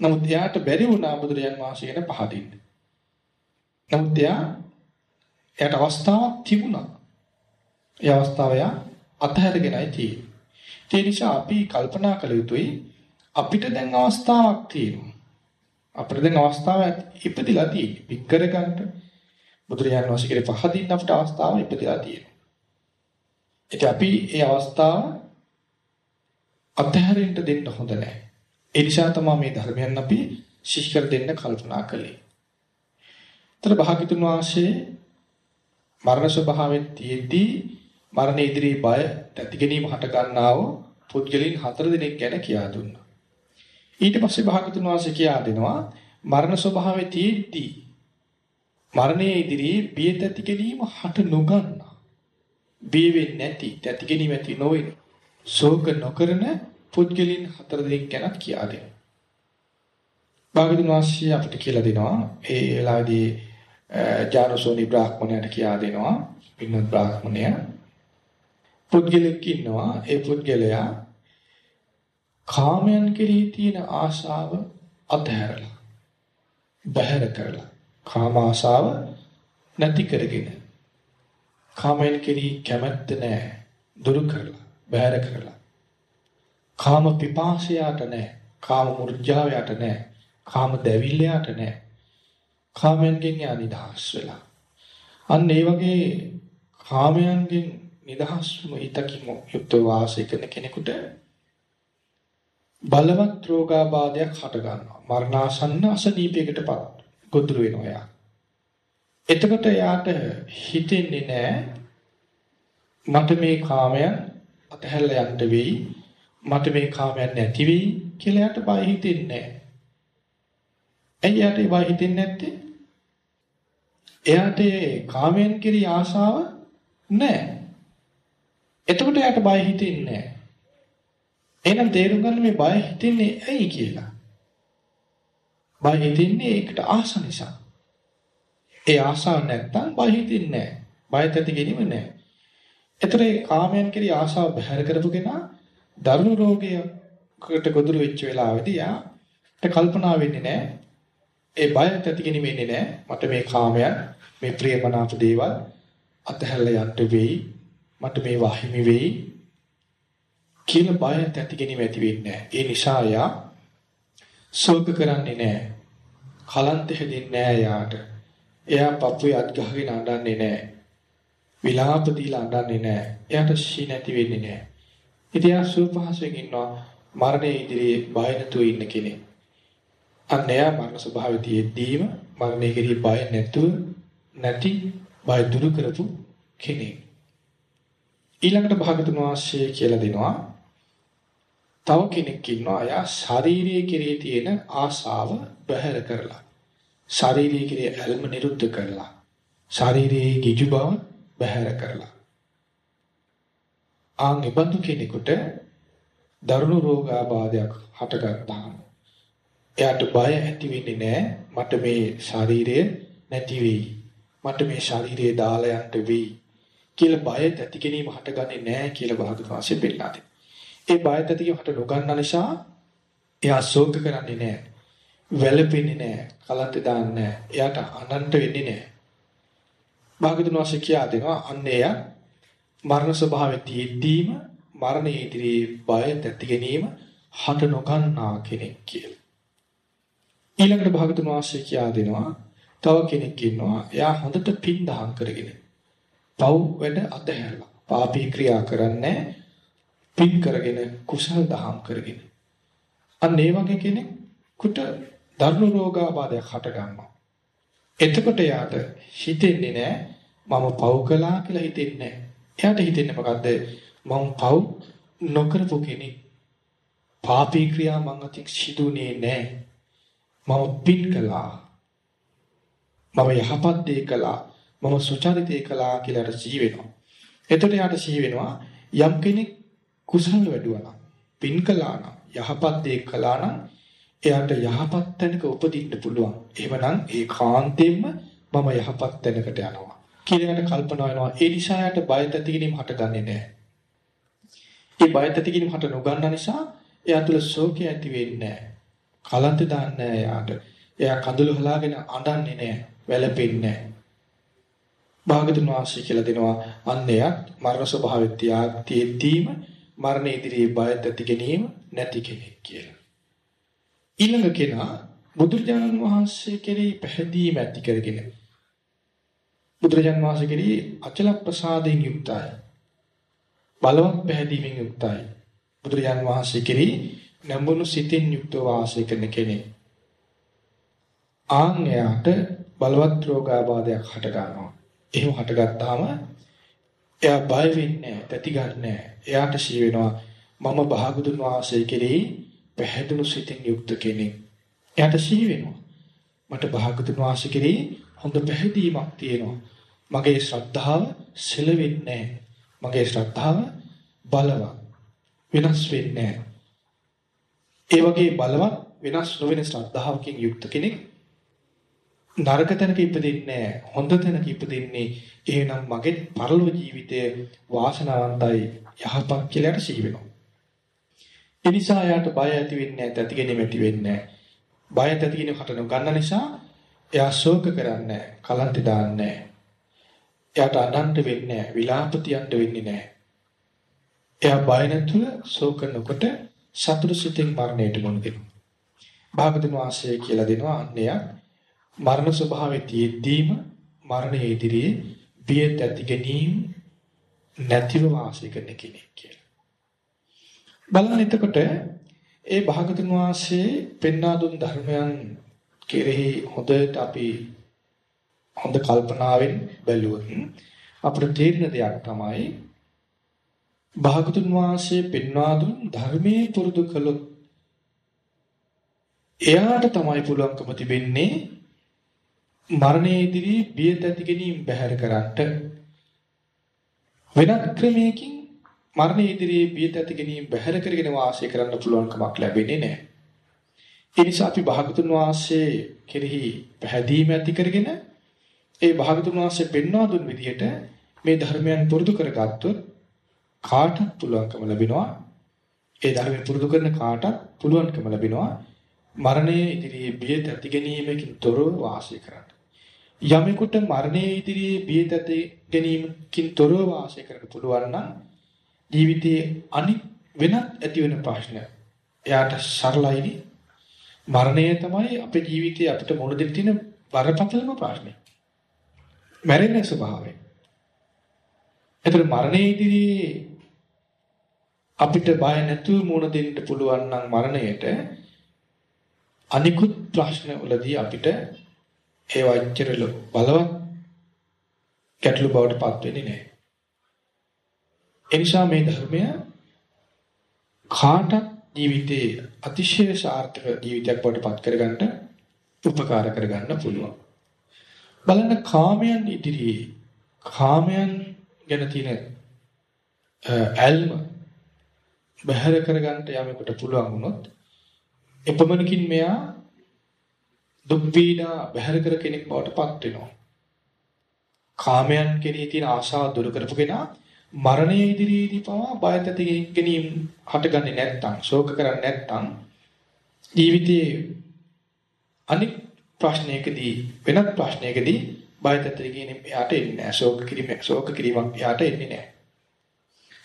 නමුත් එයාට බැරි වුණා බුදුරජාන් වහන්සේ ගැන පහදින්න. නමුත් එයා එයාට අවස්ථාවක් තිබුණා. ඒ අවස්ථාව එයා අතහැරගෙනයි තියෙන්නේ. ඒ නිසා අපි කල්පනා කළ යුතුයි අපිට දැන් අවස්ථාවක් තියෙනවා. අපිට දැන් අවස්ථාවක් ඉපදිලා තියෙන්නේ. පික්කර ගන්න බුදුරජාණන් වහන්සේ කෙරේ පහදින්න අපිට අවස්ථාවක් ඉපදිලා තියෙනවා. ඒක අපි ඒ අවස්ථාව අත්හැරෙන්න දෙන්න හොඳ නැහැ. ඒ නිසා තමයි මේ ධර්මයන් අපි ශිෂ්කර දෙන්න කල්පනා කළේ. ତර භාග්‍යතුන් වහන්සේ මරණ ස්වභාවයෙන් තියෙද්දී මරණ ඉදිරි බය ඇති ගැනීම හට ගන්නා වූ පුද්ගලින් හතර දෙනෙක් ගැන කියා දුන්නා. ඊට පස්සේ භාගතුන් වහන්සේ කියා දෙනවා මරණ ස්වභාවයේ තියෙද්දී මරණයේ ඉදිරියේ බිය තැති ගැනීම හට නොගන්නා. බිය වෙන්නේ නැති, තැති ගැනීම ඇති නොවන. ශෝක නොකරන පුද්ගලින් හතර දෙනෙක් ගැන කියා දෙනවා. භාගතුන් වහන්සේ අපිට කියලා දෙනවා ඒ වෙලාවේදී ජානසෝනි බ්‍රාහ්මණයට කියා දෙනවා පින්වත් බ්‍රාහ්මණය පුද්ගලෙක් ඉන්නවා ඒ පුද්ගලයා කාමයන් කෙරෙහි තියෙන ආශාව අතහැරලා බහැර කරලා කාම ආශාව නැති කරගෙන කාමයන් කෙරෙහි කැමැත්ත නැහැ දුරු කරලා බහැර කරලා. කාම පිපාසයට නැහැ කාම මුර්ජාවයට නැහැ කාම දැවිල්ලයට නැහැ. කාමයන්ගෙන් යා නිදහස් වෙලා. අන්න ඒ වගේ කාමයන්ගෙන් නිදහස් වූ හිතකින් යුක්ත වාසය කරන කෙනෙකුට බලවත් රෝගාබාධයක් හට ගන්නවා. මරණාසන්න අසනීපයකටපත් ගොදුරු වෙනවා එයා. එතකොට එයාට හිතෙන්නේ නෑ මට මේ කාමයන් අතහැරලා යන්න වෙයි. මට මේ කාමයන් නැති වෙයි කියලා එයාට බය හිතෙන්නේ නෑ. ඇයි එයාට ඒ බය හිතෙන්නේ නැත්තේ? එයාට ඒ කාමයන් කෙරෙහි ආශාව නෑ. එතකොට යාට බය හිතෙන්නේ නෑ. එහෙනම් තේරුම් ගන්න මේ බය හිතෙන්නේ ඇයි කියලා. බය හිතෙන්නේ ඒකට ආස නිසා. ඒ ආසාව නැත්තම් බය හිතෙන්නේ නෑ. බය තැති ගැනීම නෑ. එතකොට ඒ කාමයන් කෙරෙහි ආසාව බැහැර කරපු කෙනා දරුණු රෝගයකට ගොදුරු වෙච්ච වෙලාවෙදී යාට කල්පනා වෙන්නේ නෑ. ඒ බය තැති ගැනීම එන්නේ නෑ. මට මේ කාමයන් මේ ප්‍රියමනාප දේවල් අතහැරලා යන්න වෙයි. මට මේ වහිමි වෙයි. කියලා බය තැති ගැනීම ඇති වෙන්නේ නෑ. ඒ නිසා යා ශෝක කරන්නේ නෑ. කලන්ත හැදෙන්නේ නෑ යාට. එයා පපුවේ අත් ගහගෙන අඬන්නේ නෑ. විලාප දීලා අඬන්නේ නෑ. එයාට සී නැති වෙන්නේ නෑ. ඉතින් එයා සුවපහසුවෙන් ඉන්නවා මරණය ඉදිරියේ බය නැතුව ඉන්න කෙනෙක්. අන්න එයා මරණ ස්වභාවයේදීම මරණය කෙරෙහි බය නැතුව නැති බය දුරු කරපු කෙනෙක්. ඊළඟට භාගතුන් වහන්සේ කියලා දෙනවා තව කෙනෙක් ඉන්නවා. එයා ශාරීරිය කෙරෙහි තියෙන ආසාව බැහැර කරලා ශාරීරිය කෙරෙහි ඇල්ම නිරුද්ධ කරලා ශාරීරියේ ගිජු බව බැහැර කරලා. ආන් ඉබඳු කෙනෙකුට දරුණු රෝගාබාධයක් හටගත්තාම එයාට බය ඇති වෙන්නේ නැහැ මට මේ ශරීරය නැති වෙයි. මට මේ ශරීරය දාලා යන්න වෙයි කියලා බය ඇති ගැනීම හටගන්නේ නැහැ කියලා භාගතුන් වහන්සේ පෙන්නලා දෙනවා. ඒ බය ඇති ගැනීම හට නොගන්න නිසා එයා ශෝක කරන්නේ නැහැ. වැළපෙන්නේ නැහැ. කලන්ත දාන්නේ නැහැ. එයාට අනන්ත වෙන්නේ නැහැ. භාගතුන් වහන්සේ කියා දෙනවා අන්න එයා මරණ ස්වභාවයේ තියෙද්දීම මරණයේ ඉදිරියේ බය ඇති ගැනීම හට නොගන්නා කෙනෙක් කියලා. ඊළඟට භාගතුන් වහන්සේ කියා දෙනවා තව කෙනෙක් ඉන්නවා එයා හොඳට පින් දහම් කරගෙන පව් වැඩ අතහැරලා පාපී ක්‍රියා කරන්නේ පින් කරගෙන කුසල් දහම් කරගෙන අන්න ඒ වගේ කෙනෙකුට ධර්ම රෝගාබාධයක් හට ගන්නවා එතකොට යාට හිතෙන්නේ නෑ මම පව් කළා කියලා හිතෙන්නේ නෑ එයාට හිතෙන්නේ මොකද්ද මම පව් නොකරපු කෙනෙක් පාපී ක්‍රියා මං අතින් සිදුුනේ නෑ මම පින් කළා. මම යහපත් දේ කළා. මම සුචරිතය කළා කියලා සිහි වෙනවා. එතකොට යාට සිහි වෙනවා යම් කෙනෙක් කුසල වැඩුවා නම් පින් කළා නම් යහපත් දේ කළා නම් එයාට යහපත් තැනක උපදින්න පුළුවන්. එහෙමනම් ඒ කාන්තෙන්ම මම යහපත් තැනකට යනවා. කියලා කල්පනා වෙනවා. ඒ නිසා යාට බය තැති ගැනීම හටගන්නේ නැහැ. ඒ බය තැති ගැනීම හට නොගන්න නිසා එයා තුල ශෝකය ඇති වෙන්නේ නැහැ. කලන්ත දාන්නේ නැහැ යාට. එයා කඳුළු හලාගෙන අඬන්නේ නැහැ, වැළපෙන්නේ නැහැ. භාගතුන් වහන්සේ කියලා දෙනවා අන්නයත් මරණ ස්වභාවය තියද්දීම මරණ ඉදිරියේ බය ඇති ගැනීම නැති කෙනෙක් කියලා. ඊළඟ කෙනා බුදුරජාණන් වහන්සේ කෙරෙහි පැහැදීම ඇති කරගෙන බුදුරජාණන් වහන්සේ කෙරෙහි අචල ප්‍රසාදයෙන් යුක්තයි. බලවත් පැහැදීමෙන් යුක්තයි. බුදුරජාණන් වහන්සේ කෙරෙහි නැඹුණු සිතින් යුක්තව වාසය කරන කෙනෙක්. ආන් එයාට බලවත් රෝගාබාධයක් හට ගන්නවා. එහෙම හටගත්තාම එයා බය වෙන්නේ නැහැ, තැති ගන්නෑ. එයාට සී වෙනවා මම භාගතුන් වහන්සේ කෙරෙහි පැහැදුණු සිතින් යුක්ත කෙනෙක්. එයාට සී වෙනවා. මට භාගතුන් වහන්සේ කෙරෙහි හොඳ පැහැදීමක් තියෙනවා. මගේ ශ්‍රද්ධාව සෙලවෙන්නේ මගේ ශ්‍රද්ධාව බලවත් වෙනස් වෙන්නේ ඒ වගේ බලවත් වෙනස් නොවන ශ්‍රද්ධාවකින් යුක්ත කෙනෙක් නරක තැනක ඉපදෙන්නේ හොඳ තැනක ඉපදෙන්නේ එහෙනම් මගේ පරලොව ජීවිතය වාසනාවන්තයි යහපත් කියලාට සිහි වෙනවා. ඒ නිසා යාට බය ඇති වෙන්නේ නැහැ, තැතිගෙන ඇති වෙන්නේ නැහැ. බය තැතිගෙන හට නොගන්න නිසා එයා ශෝක කරන්නේ නැහැ, කලන්ත දාන්නේ නැහැ. එයාට අනන්ත වෙන්නේ නැහැ, විලාප තියන්න වෙන්නේ නැහැ. එයා බය නැතුව ශෝක නොකොට සතුරු සිතින් මරණයට මුහුණ දෙනවා. භාගතුන් වහන්සේ කියලා දෙනවා අන්නයා මරණ ස්වභාවයේ තියෙද්දීම මරණයේ ඉදිරියේ බිය ඇති ගැනීම නැතිව වාසය කරන කෙනෙක් කියලා. බලන්න එතකොට ඒ භාගතුන් වහන්සේ පෙන්වා දුන් ධර්මයන් කෙරෙහි හොඳට අපි හොඳ කල්පනාවෙන් බැලුවොත් අපිට තේරෙන දෙයක් තමයි භාගතුන් වහන්සේ පෙන්වා දුන් ධර්මයේ පුරුදු කළොත් එයාට තමයි පුළුවන්කම තිබෙන්නේ මරණයේ ඉදිරි බිය තැති ගැනීම බැහැර කරන්නට වෙනත් ක්‍රමයකින් මරණ ඉදිරියේ බියත ඇති ගැනීම බැහැර කරගෙන වාසය කරන්න පුළුවන් කමක් ලැබෙන්නේ නැහැ. ඒ නිසා අපි භාගතුන් වහන්සේ කෙරෙහි පැහැදීම ඇති කරගෙන ඒ භාගතුන් වහන්සේ පෙන්වා දුන් විදිහට මේ ධර්මයන් පුරුදු කරගත්තොත් කාටත් පුළුවන්කම ලැබෙනවා ඒ ධර්මයෙන් පුරුදු කරන කාටත් පුළුවන්කම ලැබෙනවා මරණය ඉදිරියේ බිය ඇති ගැනීමකින් තොරව වාසය කරන්න. යමෙකුට මරණය ඉදිරියේ බිය ඇති ගැනීමකින් තොරව වාසය කරන්න පුළුවන් නම් ජීවිතයේ අනිත් වෙනත් ඇති වෙන ප්‍රශ්න එයාට සරලයි මරණය තමයි අපේ ජීවිතයේ අපිට මුණ දෙන්න තියෙන බරපතලම ප්‍රශ්නේ. මැරෙන ස්වභාවය. ඒතර මරණය ඉදිරියේ අපිට බය නැතුව මුණ දෙන්න පුළුවන් නම් මරණයට අනිකුත් ප්‍රශ්න වලදී අපිට ඒ වච්චර බලවත් ගැටලු බවට පත් වෙන්නේ නැහැ. එනිසා මේ ධර්මය කාටත් ජීවිතයේ අතිශය සාර්ථක ජීවිතයක් බවට පත් කරගන්න උපකාර කරගන්න පුළුවන්. බලන්න කාමයන් ඉදිරියේ කාමයන් ගැන තියෙන ඇල්ම බහැර කරගන්න යමෙකුට පුළුවන් වුණොත් එපමණකින් මෙයා දුක් පීඩා බහැර කර කෙනෙක් බවට පත් වෙනවා. කාමයන් කෙරෙහි තියෙන ආශාව දුරු කරපු කෙනා මරණය ඉදිරියේදී පවා බයත ගැනීම හටගන්නේ නැත්නම් ශෝක කරන්නේ නැත්නම් ජීවිතයේ අනික් ප්‍රශ්නයකදී වෙනත් ප්‍රශ්නයකදී බයත ගැනීම යාට එන්නේ නැහැ ශෝක කිරීම ශෝක කිරීමක් යාට එන්නේ නැහැ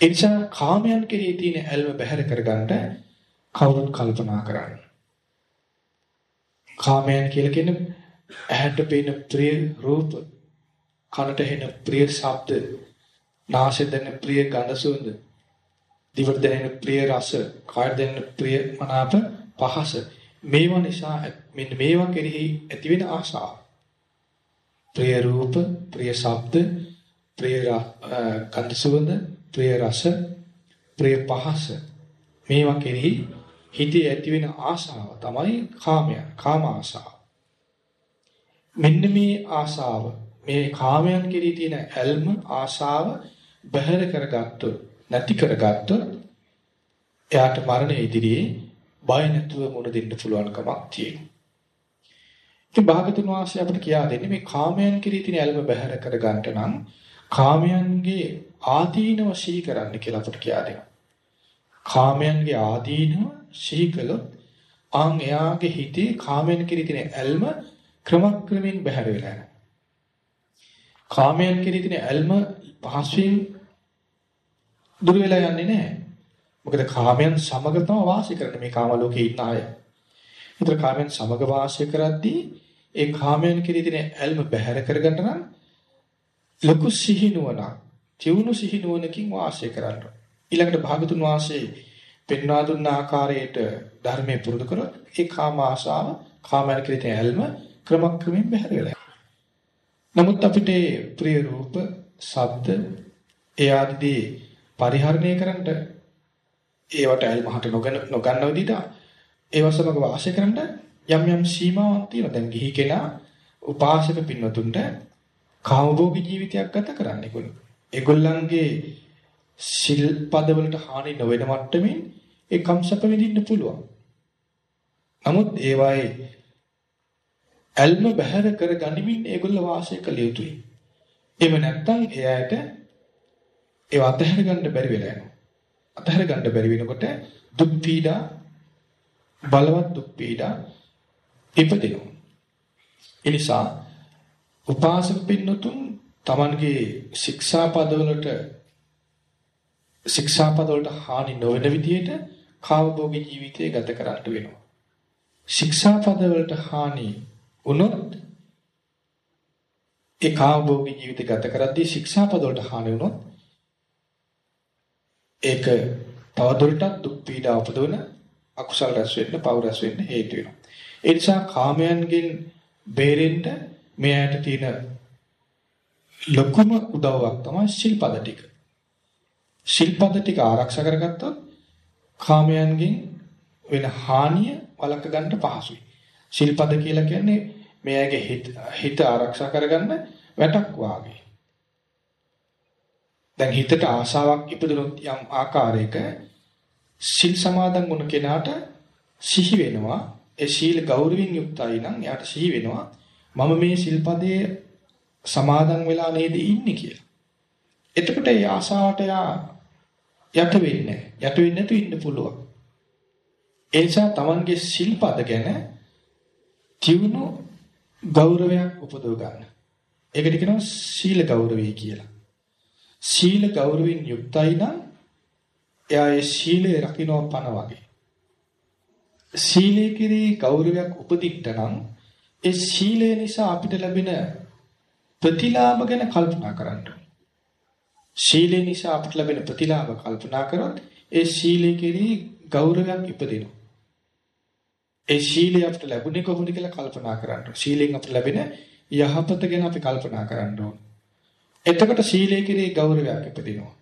ඒ නිසා කාමයන් කෙරෙහි තියෙන ඇල්ම බැහැර කරගන්න කවුරුත් කල්පනා කරන්න කාමයන් කියලා කියන්නේ ඇහැට පේන ප්‍රිය රූප කනට හෙන ප්‍රිය ශබ්ද නාසයෙන් දැනෙන ප්‍රිය ගඳ සුවඳ දිවට දැනෙන ප්‍රිය රස කායට දැනෙන ප්‍රිය මනාප පහස. මේවා නිසා මෙන්න මේවා කෙරෙහි ඇතිවෙන ආශාව. ප්‍රිය රූප ප්‍රිය ශබ්ද ප්‍රිය ගඳ සුවඳ ප්‍රිය රස ප්‍රිය පහස. මේවා කෙරෙහි හිතේ ඇතිවෙන ආශාව තමයි කාමය කාම ආශාව මෙන්න මේ ආශාව මේ කාමයන් කෙරෙහි තියෙන ඇල්ම ආශාව බහැර කරගත්තොත් නැති කරගත්තොත් එයාට මරණය ඉදිරියේ බය නැතුව මුණ දෙන්න පුළුවන්කමක් තියෙනවා. ඉතින් භාගතුන් වහන්සේ අපිට කියා දෙන්නේ මේ කාමයන් කෙරෙහි තියෙන ඇල්ම බහැර කරගන්න නම් කාමයන්ගේ ආදීනව සිහි කරන්න කියලා අපිට කියා දෙනවා. කාමයන්ගේ ආදීනව සිහි කළොත් ආන් එයාගේ හිතේ කාමයන් කෙරෙහි තියෙන ඇල්ම ක්‍රමක්‍රමයෙන් බහැර වෙලා යනවා. කාමයන් කෙරෙහි තියෙන ඇල්ම පහසුවෙන් දුර වෙලා යන්නේ නැහැ. මොකද කාමයන් සමග තමයි වාසය කරන්නේ මේ කාම ලෝකේ ඉන්න අය. ඒතර කාමයන් සමග වාසය කරද්දී ඒ කාමයන් කෙරෙහි තියෙන ඇල්ම බැහැර කරගන්න නම් ලොකු සිහිනුවණක්, තියුණු සිහිනුවණකින් වාසය කරන්න. ඊළඟට භාගතුන් වාසයේ පෙන්වා දුන්න ආකාරයට ධර්මයේ පුරුදු කරොත් ඒ කාම ආශාව, කාමයන් කෙරෙහි තියෙන ඇල්ම ක්‍රමක්‍රමයෙන් බැහැර වෙලා නමුත් අපිට ප්‍රිය රූප, ශබ්ද, ඒ ආදී පරිහරණය කරන්න ඒවට ඇල්ම හට නොගන නොගන්න විදිහට ඒව සමග වාසය කරන්න යම් යම් සීමාවක් තියෙනවා. දැන් ගිහි කෙනා උපාසක පින්වතුන්ට කාමභෝගී ජීවිතයක් ගත කරන්න ඒගොල්ලෝ. ඒගොල්ලන්ගේ සිල්පද වලට හානි නොවන මට්ටමින් ඒ කම්සප විඳින්න පුළුවන්. නමුත් ඒවායේ ඇල්ම බහැර කර ගනිමින් ඒගොල්ලෝ වාසය කළ යුතුයි. එහෙම නැත්නම් එයාට ඒව අතහැර ගන්න බැරි වෙලා යනවා. අතහැර ගන්න බැරි වෙනකොට දුක් පීඩා බලවත් දුක් පීඩා ඉපදෙනවා. ඒ නිසා උපාසක පින්නතුන් Tamanගේ ශික්ෂාපදවලට ශික්ෂාපදවලට හානි නොවන විදිහට කාමභෝගී ජීවිතය ගත කරන්න වෙනවා. ශික්ෂාපදවලට හානි වුණොත් ඒ කාමභෝගී ජීවිත ගත කරද්දී ශික්ෂාපදවලට හානි වුණොත් ඒක තවදුරටත් දුක් පීඩා උපදවන අකුසල රැස් වෙන්න පව් රැස් වෙන්න හේතු වෙනවා. ඒ නිසා කාමයන්ගෙන් බේරෙන්න මෙයාට තියෙන ලොකුම උදව්වක් තමයි ශිල්පද ටික. ශිල්පද ටික ආරක්ෂා කරගත්තොත් කාමයන්ගෙන් වෙන හානිය වළක්ව ගන්න පහසුයි. ශිල්පද කියලා කියන්නේ මෙයාගේ හිත හිත ආරක්ෂා කරගන්න වැටක් වාගේ. දැන් හිතට ආශාවක් ඉපදුනොත් යම් ආකාරයක සිල් සමාදන් වුණ කෙනාට සිහි වෙනවා ඒ සීල ගෞරවයෙන් යුක්තයි නම් එයාට සිහි වෙනවා මම මේ සිල්පදයේ සමාදන් වෙලා නේද ඉන්නේ කියලා. එතකොට ඒ ආශාවට යා යට වෙන්නේ යට වෙන්නේ නැතු ඉන්න පුළුවන්. ඒ නිසා Tamanගේ සිල්පද ගැන තියුණු ගෞරවයක් උපදව ගන්න. ඒකට කියනවා සීල ගෞරවය කියලා. සීල ගෞරවයෙන් යුක්තයි නම් එයා ඒ සීලය රකින්න පන වගේ. සීලේ කෙරෙහි ගෞරවයක් උපදින්න නම් ඒ සීලය නිසා අපිට ලැබෙන ප්‍රතිලාභ ගැන කල්පනා කරන්න සීලය නිසා අපිට ලැබෙන ප්‍රතිලාභ කල්පනා කරොත් ඒ සීලය කෙරෙහි ගෞරවයක් ඉපදිනවා. ඒ සීලය අපිට ලැබුණේ කොහොමද කියලා කල්පනා කරන්න. සීලෙන් අපිට ලැබෙන යහපත ගැන අපි කල්පනා කරන්න ඕන. එතකොට සීලය කෙරෙහි ගෞරවයක් ඉපදිනවා.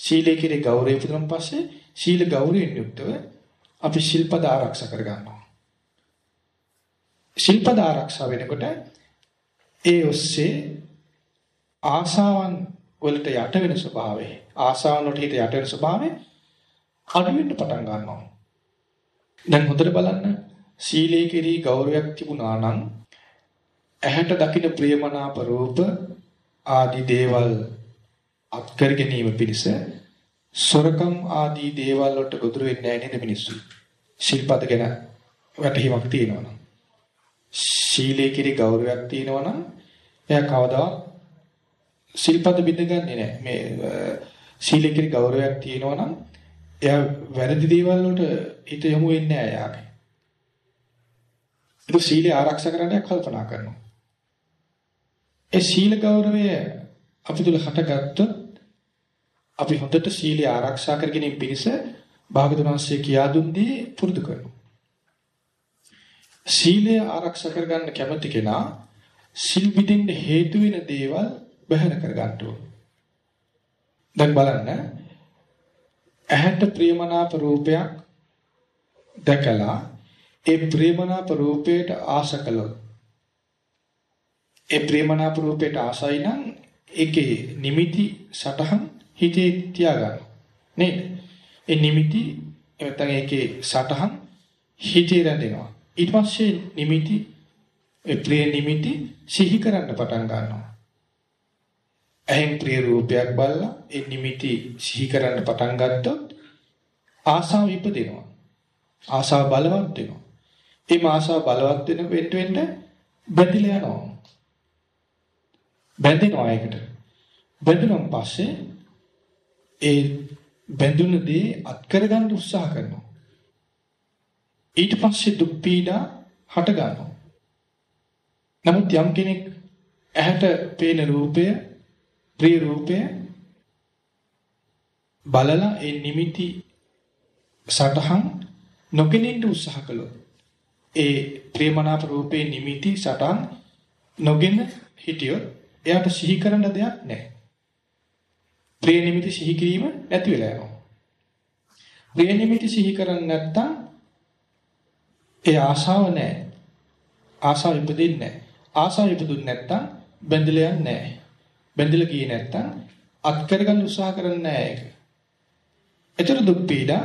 සීලය කෙරෙහි ගෞරවය ඉපදුනන් පස්සේ සීල ගෞරවයෙන් යුක්තව අපි ශිල්පද ආරක්ෂා කර ගන්නවා. ශිල්පද ආරක්ෂා වෙනකොට ඒ ඔස්සේ ආසාවන් වලට යට වෙන ස්වභාවය ආසාවන් වලට යට වෙන ස්වභාවය අඩු වෙන්න පටන් ගන්නවා. දැන් හොඳට බලන්න සීලේ කෙරෙහි ගෞරවයක් තිබුණා නම් ඇහැට දකින ප්‍රියමනාප රූප ආදී දේවල් අත්කර ගැනීම පිණිස සොරකම් ආදී දේවල් වලට ගොදුරු වෙන්නේ නැහැ නේද මිනිස්සු? ශිල්පද ගැන වැටහීමක් තියෙනවා නම්. ශීලයේ කිරි ගෞරවයක් තියෙනවා නම් එයා කවදා ශිල්පද බිඳගන්නේ නැහැ. මේ ශීලයේ කිරි ගෞරවයක් තියෙනවා නම් එයා වැරදි දේවල් වලට හිත යොමු වෙන්නේ නැහැ යාගේ. ඒක සීලය ආරක්ෂා කරන්න කල්පනා කරනවා. ඒ සීල ගෞරවය අපි තුල හටගත්තොත් අපි හොඳට සීලය ආරක්ෂා කරගෙන පිණිස භාගතුන් වහන්සේ කියා දුන්නේ පුරුදු කරනවා. සීලය ආරක්ෂා කරගන්න කැමති කෙනා සිල් බිඳින්න හේතු වෙන දේවල් බැහැර කරගන්න ඕන. දැන් බලන්න. ඇහැට ප්‍රියමනාප රූපයක් දැකලා ඒ ප්‍රියමනාප රූපයට ආශ කළොත් ඒ ප්‍රියමනාප රූපයට ආසයි නම් ඒකේ නිමිති සටහන් හිතේ තියාගන්න. නේද? ඒ නිමිති නැත්නම් ඒකේ සටහන් හිතේ රැඳෙනවා. ඊට පස්සේ නිමිති ඒ ප්‍රිය නිමිති සිහි කරන්න පටන් ගන්නවා. ඇහෙන් ප්‍රිය රූපයක් බලලා ඒ නිමිති සිහි කරන්න පටන් ගත්තොත් ආසාව ඉපදෙනවා ආසාව බලවත් වෙනවා ඒ ආසාව බලවත් වෙන වෙන්න වෙන්න බැඳිලා යනවා බැඳෙනවා ඒකට. බැඳුනන් පස්සේ ඒ බැඳුන දේ අත් කරගන්න උත්සාහ කරනවා. ඊට පස්සේ දුක් පීඩා හට ගන්නවා. නමුත් යම් කෙනෙක් ඇහැට පේන රූපය, ප්‍රිය රූපය බලලා ඒ නිමිති සටහන් නොගෙනින්න උත්සාහ කළොත් ඒ ප්‍රේමනාප රූපේ නිමිති සටහන් නොගෙන හිටියොත් එයාට සිහි කරන්න දෙයක් නැහැ. ප්‍රිය නිමිති සිහි කිරීම නැති වෙලා යනවා. ප්‍රිය නිමිති සිහි කරන්නේ නැත්තම් ඒ ආශාව නැහැ. ආශාව ඉපදින්නේ නැහැ. ආශාව ඉපදුන්නේ නැත්තම් බැඳිලා යන්නේ නැහැ. බැඳිලා ගියේ නැත්තම් අත් කරගන්න උත්සාහ කරන්නේ නැහැ ඒක. ඒතර දුක් පීඩා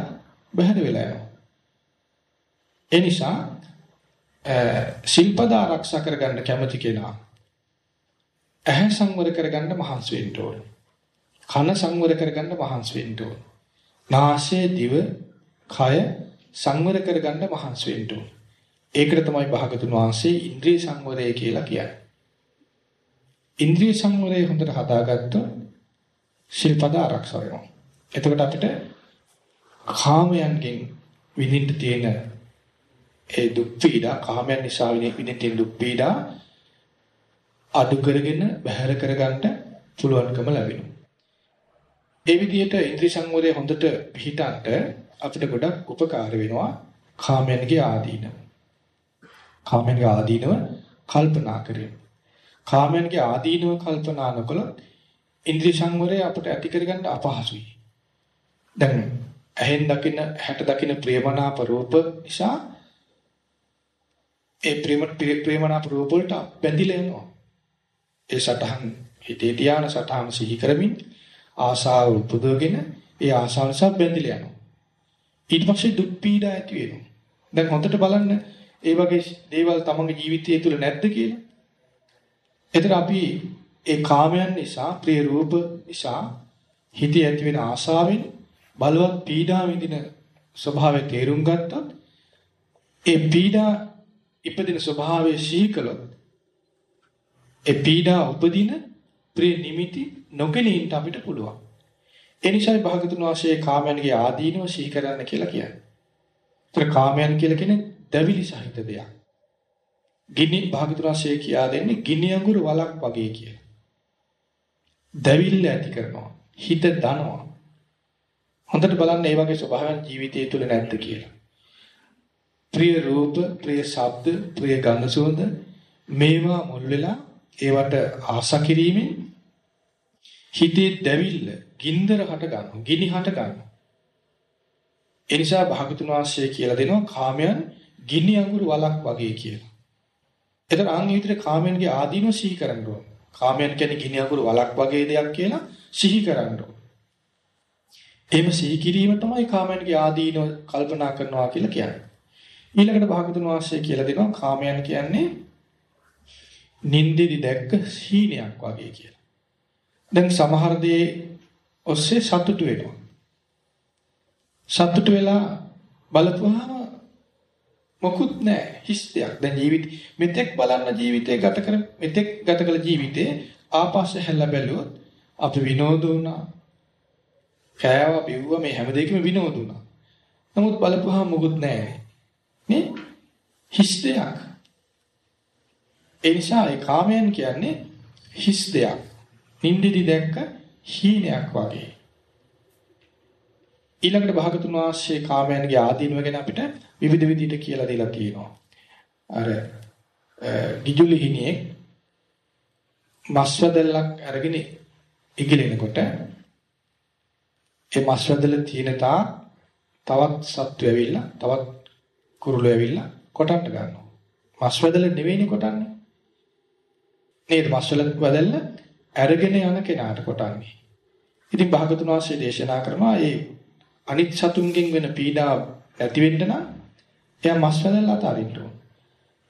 බහැර වෙලා යනවා. ඒ නිසා ශිල්පද ආරක්ෂා කරගන්න කැමති කෙනා ඇහැ සංවර කරගන්න මහන්සි වෙන්න ඕන. කන සංවර කරගන්න මහන්සි වෙන්න ඕන. නාසය, දිව, කය සංවර කරගන්න මහන්සි වෙන්න ඕන. ඒකට තමයි භාගතුන් වහන්සේ ඉන්ද්‍රිය සංවරය කියලා කියන්නේ. ඉන්ද්‍රිය සංවරය හොඳට හදාගත්තොත් ශිල්පද ආරක්ෂා වෙනවා. එතකොට අපිට කාමයන්ගෙන් විඳින්න තියෙන ඒ දුක් පීඩා කාමයන් නිසා විඳින්න තියෙන දුක් පීඩා අඩු කරගෙන බැහැර කරගන්න පුළුවන්කම ලැබෙනවා. ඒ විදිහට ඉන්ද්‍රිය සංවරය හොඳට පිහිටන්ට අපිට ගොඩක් උපකාර වෙනවා කාමයන්ගේ ආදීනව. කාමයන්ගේ ආදීනව කල්පනා කරගෙන. කාමයන්ගේ ආදීනව කල්පනා නොකළොත් ඉන්ද්‍රිය සංවරය අපිට ඇති කරගන්න අපහසුයි. දැන් ඇහෙන් දකින හැට දකින ප්‍රේමනාප රූප නිසා ඒ ප්‍රේම ප්‍රේමනාප රූප වලට බැඳිලා යනවා. ඒ සටහන් හිතේ තියාන සටහන් සිහි කරමින් ආසාව උපදවගෙන ඒ ආසාව නිසා බැඳිලා යනවා. ඊට පස්සේ දුක් පීඩා ඇති වෙනවා. දැන් හොඳට බලන්න ඒ වගේ දේවල් තමන්ගේ ජීවිතය තුළ නැද්ද කියලා. එතන අපි ඒ කාමයන් නිසා, ප්‍රිය රූප නිසා හිතේ ඇති වෙන ආසාවෙන් බලවත් පීඩා විඳින ස්වභාවය තේරුම් ගත්තොත් ඒ පීඩා ඉපදින ස්වභාවය සිහි කළොත් ඒ පීඩා උපදින ප්‍රිය නිමිති නොගෙනින්න අපිට පුළුවන්. ඒ නිසායි භාගතුන් වහන්සේ කාමයන්ගේ ආදීනව සිහි කරන්න කියලා කියන්නේ. ඒතර කාමයන් කියලා කියන්නේ දැවිලි සහිත දෙයක්. ගිනි භාගතුන් වහන්සේ කියා දෙන්නේ ගිනි අඟුරු වලක් වගේ කියලා. දැවිල්ල ඇති කරනවා. හිත දනවා. හොඳට බලන්න මේ වගේ ස්වභාවයන් ජීවිතය තුළ නැද්ද කියලා. ප්‍රිය රූප, ප්‍රිය ශබ්ද, ප්‍රිය ගන්ධ සුවඳ මේවා මුල් වෙලා ඒවට ආස කිරීමෙන් හිතේ දැවිල්ල ගින්දර හට ගන්නවා, ගිනි හට ගන්නවා. ඒ නිසා භාගතුන් වහන්සේ කියලා දෙනවා කාමයන් ගිනි අඟුරු වලක් වගේ කියලා. එතන අන් විතර කාමයන්ගේ ආදීනව සිහි කරන්න ඕන. කාමයන් කියන්නේ ගිනි අඟුරු වලක් වගේ දෙයක් කියලා සිහි කරන්න ඕන. එහෙම සිහි කිරීම තමයි කාමයන්ගේ ආදීනව කල්පනා කරනවා කියලා කියන්නේ. ඊළඟට භාගතුන් වහන්සේ කියලා දෙනවා කාමයන් කියන්නේ නින්දෙදි දැක්ක සීනයක් වගේ කියලා. දැන් සමහර දේ ඔස්සේ සතුටු වෙනවා. සතුටු වෙලා බලපුවාම මොකුත් නැහැ හිස් දෙයක්. දැන් ජීවිත මෙතෙක් බලන්න ජීවිතේ ගත කර මෙතෙක් ගත කළ ජීවිතේ ආපස්සේ හැල්ලා බැලුවොත් අපි විනෝද වුණා. කෑවා බිව්වා මේ හැම දෙයකම විනෝද වුණා. නමුත් බලපුවාම මොකුත් නැහැ. නේ? හිස් දෙයක්. ඒ නිසා ඒ කාමයන් කියන්නේ හිස් දෙයක්. නින්දිදි දැක්ක හීනයක් වගේ. ඊළඟට භාගතුන් වහන්සේ කාමයන්ගේ ආදීනව ගැන අපිට විවිධ විදිහට කියලා දීලා තියෙනවා. අර ගිජුලි හිණියේ මස්වදල්ලක් අරගෙන ඉගිලෙනකොට ඒ මස්වදල තියෙන තා තවත් සත්තු ඇවිල්ලා තවත් කුරුළු ඇවිල්ලා කොටන්න ගන්නවා. මස්වදල නෙවෙයිනේ කොටන්නේ. නේද මස්වල වදල්ල අරගෙන යන කෙනාට කොටන්නේ. ඉතින් භාගතුන් වහන්සේ දේශනා කරනවා මේ අනිත් සතුන්ගෙන් වෙන පීඩා ඇති වෙන්න නම් එයා මස් වැදලා අතාරින්න ඕන.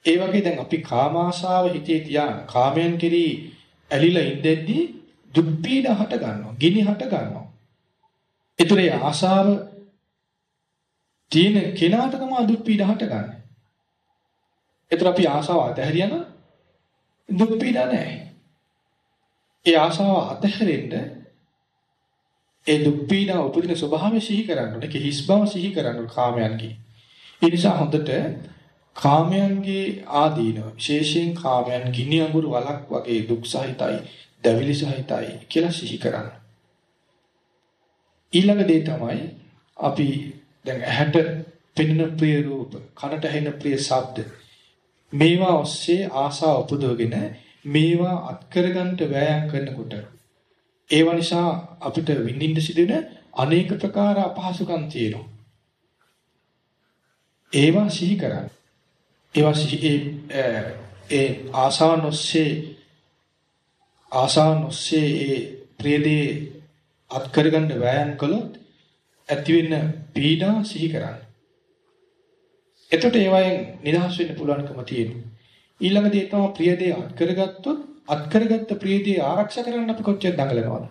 ඒ වගේ දැන් අපි කාමාශාව හිතේ තියාන කාමයන් කෙරී ඇලිලා ඉඳෙද්දී දුක් පීඩා හට ගන්නවා. ගිනි හට ගන්නවා. ඒතරේ ආශාව තියෙන කෙනාට තමයි දුක් පීඩා හටගන්නේ. ඒතර අපි ආශාව අතහැරියම දුක් පීඩා නැහැ. ඒ ආශාව අතහැරෙන්න ඒ දුක් පීඩා උපදින ස්වභාවය සිහි කරන්න ඕනේ. ඒක හිස් බව සිහි කරන්න ඕනේ කාමයන්ගේ. ඒ නිසා හොඳට කාමයන්ගේ ආදීනව විශේෂයෙන් කාමයන් ගිනි අඟුරු වලක් වගේ දුක් සහිතයි, දැවිලි සහිතයි කියලා සිහි කරන්න. ඊළඟ දේ තමයි අපි දැන් ඇහැට පෙනෙන ප්‍රිය රූප, කනට ඇහෙන ප්‍රිය ශබ්ද මේවා ඔස්සේ ආසාව උපදවගෙන මේවා අත්කරගන්න වෑයම් කරනකොට ඒව නිසා අපිට විඳින්න සිදුවෙන අනේක ප්‍රකාර අපහසුකම් තියෙනවා. ඒවා සිහි කරන්න. ඒවා සිහි ඒ ඒ ආසාවන් ඔස්සේ ආසාවන් ඔස්සේ ඒ ප්‍රියදී අත් කරගන්න වෑයම් කළොත් ඇති වෙන පීඩා සිහි කරන්න. එතකොට ඒවායෙන් නිදහස් වෙන්න පුළුවන්කම තියෙනවා. ඊළඟ දේ තමයි ප්‍රියදී අත් කරගත්තොත් අත් කරගත්ත ප්‍රියදී ආරක්ෂා කරන්න අපි කොච්චර දඟලනවද?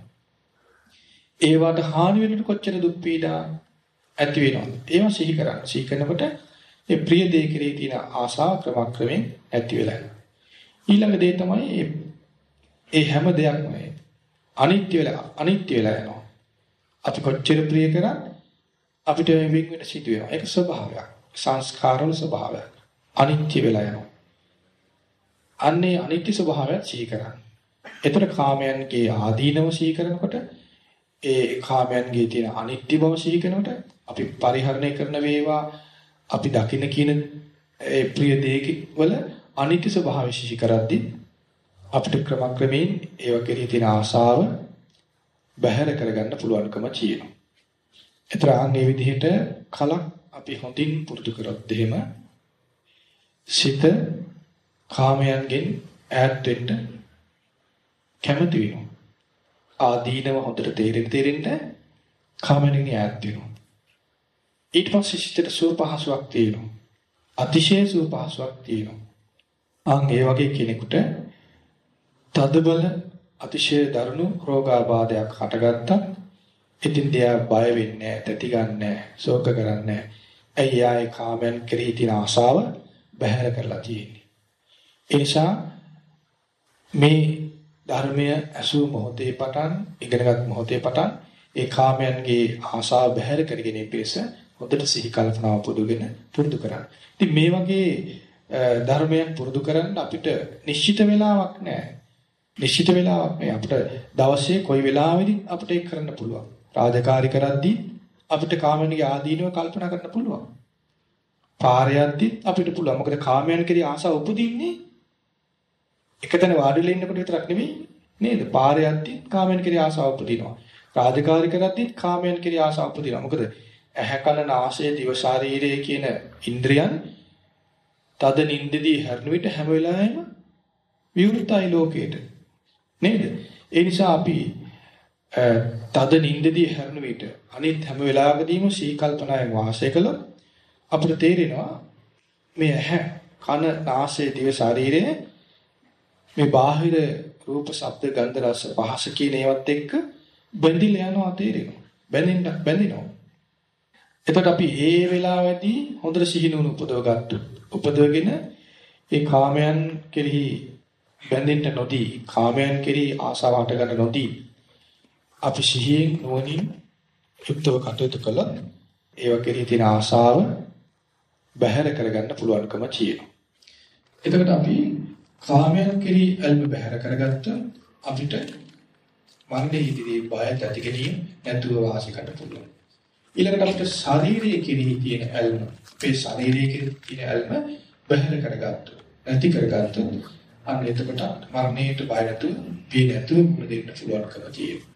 ඒවට හානි වෙනකොට කොච්චර දුක් පීඩා ඇති වෙනවද? ඒවා සිහි කරන්න. සිහි කරනකොට ඒ ප්‍රිය දේ කෙරෙහි තියෙන ආසාව ක්‍රමක්‍රමයෙන් ඇති වෙලා යනවා. ඊළඟ දේ තමයි ඒ හැම දෙයක්ම අනිත්‍ය වෙලා අනිත්‍ය වෙලා යනවා. අපි කොච්චර ප්‍රිය කරත් අපිට වෙන් වෙන සිදු වෙනවා. ඒක ස්වභාවයක්. සංස්කාරවල ස්වභාවයක්. අනිත්‍ය වෙලා යනවා. අන්නේ අනිත්‍ය ස්වභාවය සිහි කරන්න. එතන කාමයන්ගේ ආදීනව සිහි කරනකොට ඒ කාමයන්ගේ තියෙන අනිත්‍ය බව සිහි කරනකොට අපි පරිහරණය කරන වේවා අපි දකින්න කියන ඒ ප්‍රිය දේක වල අනිත්‍ය ස්වභාවය සිහි කරද්දී අපිට ක්‍රමක්‍රමයෙන් ඒව කෙරෙහි තියෙන ආසාව බැහැර කරගන්න පුළුවන්කම තියෙනවා. ඒතර ආන්නේ විදිහට කලක් අපි හොඳින් පුරුදු කරොත් එහෙම සිත කාමයන්ගෙන් ඈත් වෙන්න කැමති වෙනවා. ආදීනව හොඳට තේරෙන්න තේරෙන්න කාමයෙන් ඈත් වෙනවා. ඊට පස්සේ සිතට සුව පහසුවක් තියෙනවා. අතිශය සුව පහසුවක් තියෙනවා. අන් ඒ වගේ කෙනෙකුට තදබල අතිශය දරුණු රෝගාබාධයක් හටගත්තත් ඉතින් දෙයා බය වෙන්නේ නැහැ, තැති ගන්නෑ, ශෝක කරන්නේ ඇයි ආයේ කාමයන් කෙරෙහි තියෙන ආශාව බැහැර කරලා තියෙන්නේ. ඒ නිසා මේ ධර්මය ඇසූ මොහොතේ පටන් ඉගෙනගත් මොහොතේ පටන් ඒ කාමයන්ගේ ආශාව බැහැර කරගෙන ඉපෙස හොඳට සිහි කල්පනාව පුදුගෙන පුරුදු කරන්න. ඉතින් මේ වගේ ධර්මයක් පුරුදු කරන්න අපිට නිශ්චිත වෙලාවක් නැහැ. නිශ්චිත වෙලාවක් නෑ අපිට දවසේ කොයි වෙලාවෙදි අපිට ඒක කරන්න පුළුවන්. රාජකාරී කරද්දී අපිට කාමයන්ගේ ආදීනව කල්පනා කරන්න පුළුවන්. පාරේ යද්දි අපිට පුළුවන්. මොකද කාමයන් කෙරෙහි ආසාව උපදින්නේ එකතැන වාඩිලා ඉන්නකොට විතරක් නෙමෙයි නේද? පාරේ යද්දි කාමයන් කෙරෙහි ආසාව උපදිනවා. රාජකාරී කරද්දි කාමයන් කෙරෙහි ආසාව උපදිනවා. මොකද ඇහැ කන නාසය දිව ශරීරය කියන ඉන්ද්‍රියන් තද නින්දදී හැරෙන විට හැම වෙලාවෙම විවෘතයි ලෝකේට. නේද? ඒ නිසා අපි තද නින්දදී හැරෙන විට අනිත් හැම වෙලාවකදීම සීකල්පනාවෙන් වාසය කළොත් අපිට තේරෙනවා මේ ඇහැ කන නාසය දිව ශරීරය මේ බාහිර රූප ශබ්ද ගන්ධ රස පහස කියන ඒවත් එක්ක බැඳිලා යනවා තේරෙනවා බැඳෙන්න බැඳිනවා එතකොට අපි ඒ වෙලාවේදී හොඳට සිහිනුවන උපදව ගත්තු උපදවගෙන ඒ කාමයන් කෙරෙහි බැඳෙන්න නොදී කාමයන් කෙරෙහි ආසාව හට ගන්න නොදී අපි සිහියෙන් නුවණින් යුක්තව කටයුතු කළොත් ඒව කෙරෙහි තියෙන ආසාව බැහැර කරගන්න පුළුවන්කම තියෙනවා. එතකොට අපි කාමයන් කෙරෙහි අල්ම බැහැර කරගත්ත අපිට මරණය ඉදිරියේ බය ඇති ගැනීම නැතුව වාසය කරන්න පුළුවන්. ඊළඟට අපිට ශාරීරික කෙරෙහි තියෙන අල්ම, මේ ශාරීරික කෙරෙහි තියෙන අල්ම බැහැර කරගත්තු. නැති කරගත්තු. අන්න එතකොට මරණයට බය නැතුව, පිය නැතුව මුණ දෙන්න පුළුවන්කම තියෙනවා.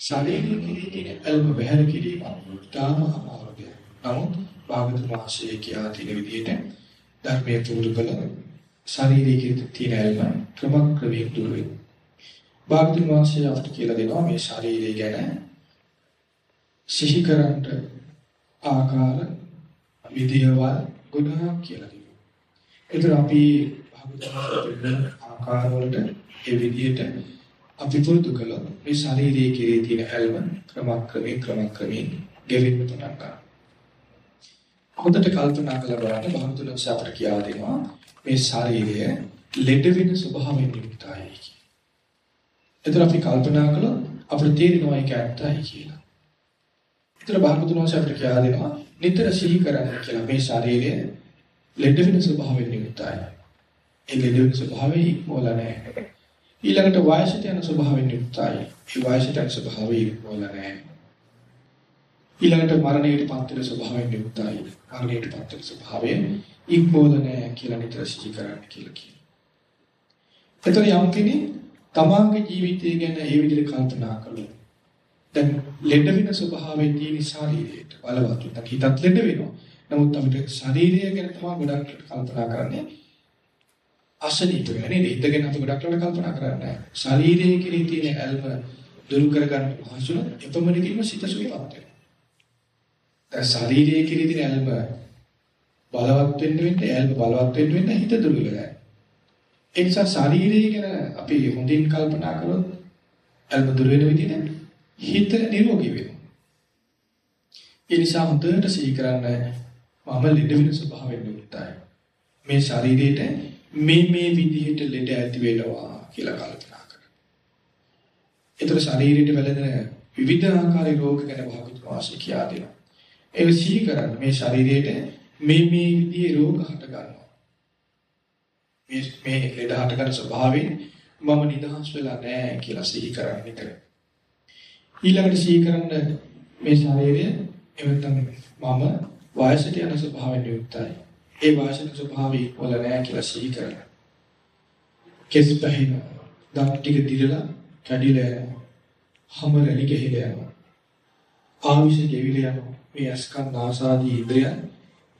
ශාරීරික කෙරෙහි තියෙන අල්ම බැහැර කිරීම තාම අමාරුයි. නමුත් භාගතුන් වහන්සේ කියා තියෙන විදිහට ධර්මයේ පුරුදු කළ ශාරීරික තියෙන ඇල්ම ක්‍රමක්‍රමයෙන් දුර වෙනවා. භාගතුන් වහන්සේ අපට කියලා දෙනවා මේ ශාරීරිය ගැන සිහි කරන්ට ආකාර විදියවල් ගුණයක් කියලා දෙනවා. ඒතර අපි භාගතුන් වහන්සේ ආකාරවලට ඒ විදිහට අපි පුරුදු කළොත් මේ ශාරීරික කෙරේ තියෙන ඇල්ම ක්‍රමක්‍රමයෙන් ක්‍රමක්‍රමයෙන් ගෙවෙන්න පටන් ගන්නවා. හොඳට කල්පනා කරලා බලන්න බහුතුලස අපට කියා දෙනවා මේ ශරීරය ලෙඩ වෙන ස්වභාවයෙන් යුක්තයි කියලා. එතන අපි කල්පනා කළොත් අපිට තේරෙනවා ඒක ඇත්තයි කියලා. එතන බහුතුලස අපට කියා දෙනවා නිතර සිහි කරන්න කියලා මේ ශරීරය ලෙඩ වෙන ස්වභාවයෙන් යුක්තයි. ඒ ලෙඩ වෙන ස්වභාවය ඉක්මවල නැහැ. ඊළඟට වයසට යන ස්වභාවයෙන් යුක්තයි. ඒ වයසට යන ස්වභාවය ඉක්මවල නැහැ. ඊළඟට මරණයට පත් වෙන ස්වභාවයෙන් යුක්තයි. මරණයට පත් වෙන ස්වභාවයෙන් ඉක්මෝල නැහැ කියලා නිතර සිහි කරන්න කියලා කියනවා. එතන යම් කෙනෙක් තමාගේ ජීවිතය ගැන ඒ විදිහට කල්පනා කළොත් දැන් ලෙඩ වෙන ස්වභාවයෙන් තියෙන ශරීරයට බලවත් උන්ට හිතත් ලෙඩ වෙනවා. නමුත් අපිට ශරීරය ගැන තමයි ගොඩක් කල්පනා කරන්නේ. අසනීප වෙන නේද? ඉඳගෙන අපි ගොඩක් වෙලා කල්පනා කරන්නේ. ශරීරයේ කෙරෙහි තියෙන ඇල්ම දුරු කරගන්න පහසුන එපමණකින්ම සිත සුවපත් වෙනවා. දැන් ශාරීරික කිරිදින ඇල්ම බලවත් වෙන්න වෙන්න ඇල්ම බලවත් වෙන්න වෙන්න හිත දුර්වල වෙනවා. ඒ නිසා ශාරීරිය ගැන අපි හොඳින් කල්පනා කරොත් ඇල්ම දුර වෙන විදිහට හිත නිරෝගී වෙනවා. ඒ නිසා හොඳට සිහි කරන්න මම ලෙඩ වෙන ස්වභාවයෙන් යුක්තයි. මේ ශරීරයට මේ මේ විදිහට ලෙඩ ඇති වෙනවා කියලා කල්පනා කරන්න. ඒතර ශරීරයට වැළඳෙන විවිධ ආකාරයේ රෝග ගැන භාගතුන් වාසිය කියා දෙනවා. ඒක සිහි කරන්න මේ ශරීරයට මේ මේ විදිහේ රෝග හට ගන්නවා. මේ මේ ලෙඩ හට ගන්න ස්වභාවයෙන් මම නිදහස් වෙලා නැහැ කියලා සිහි කරන්න විතර. ඊළඟට සිහි කරන්න මේ ශරීරය එවතම මම වයසට යන ස්වභාවයෙන් යුක්තයි. ඒ වයසට ස්වභාවය වල නැහැ කියලා සිහි කරන්න. කෙස් පහින දත් ටික දිරලා කැඩිලා යනවා. හම රැලි ගහිලා යනවා. ආවිෂ ගෙවිලා යනවා. මේ අස්කන්ධ ආසාදී ඉන්ද්‍රියන්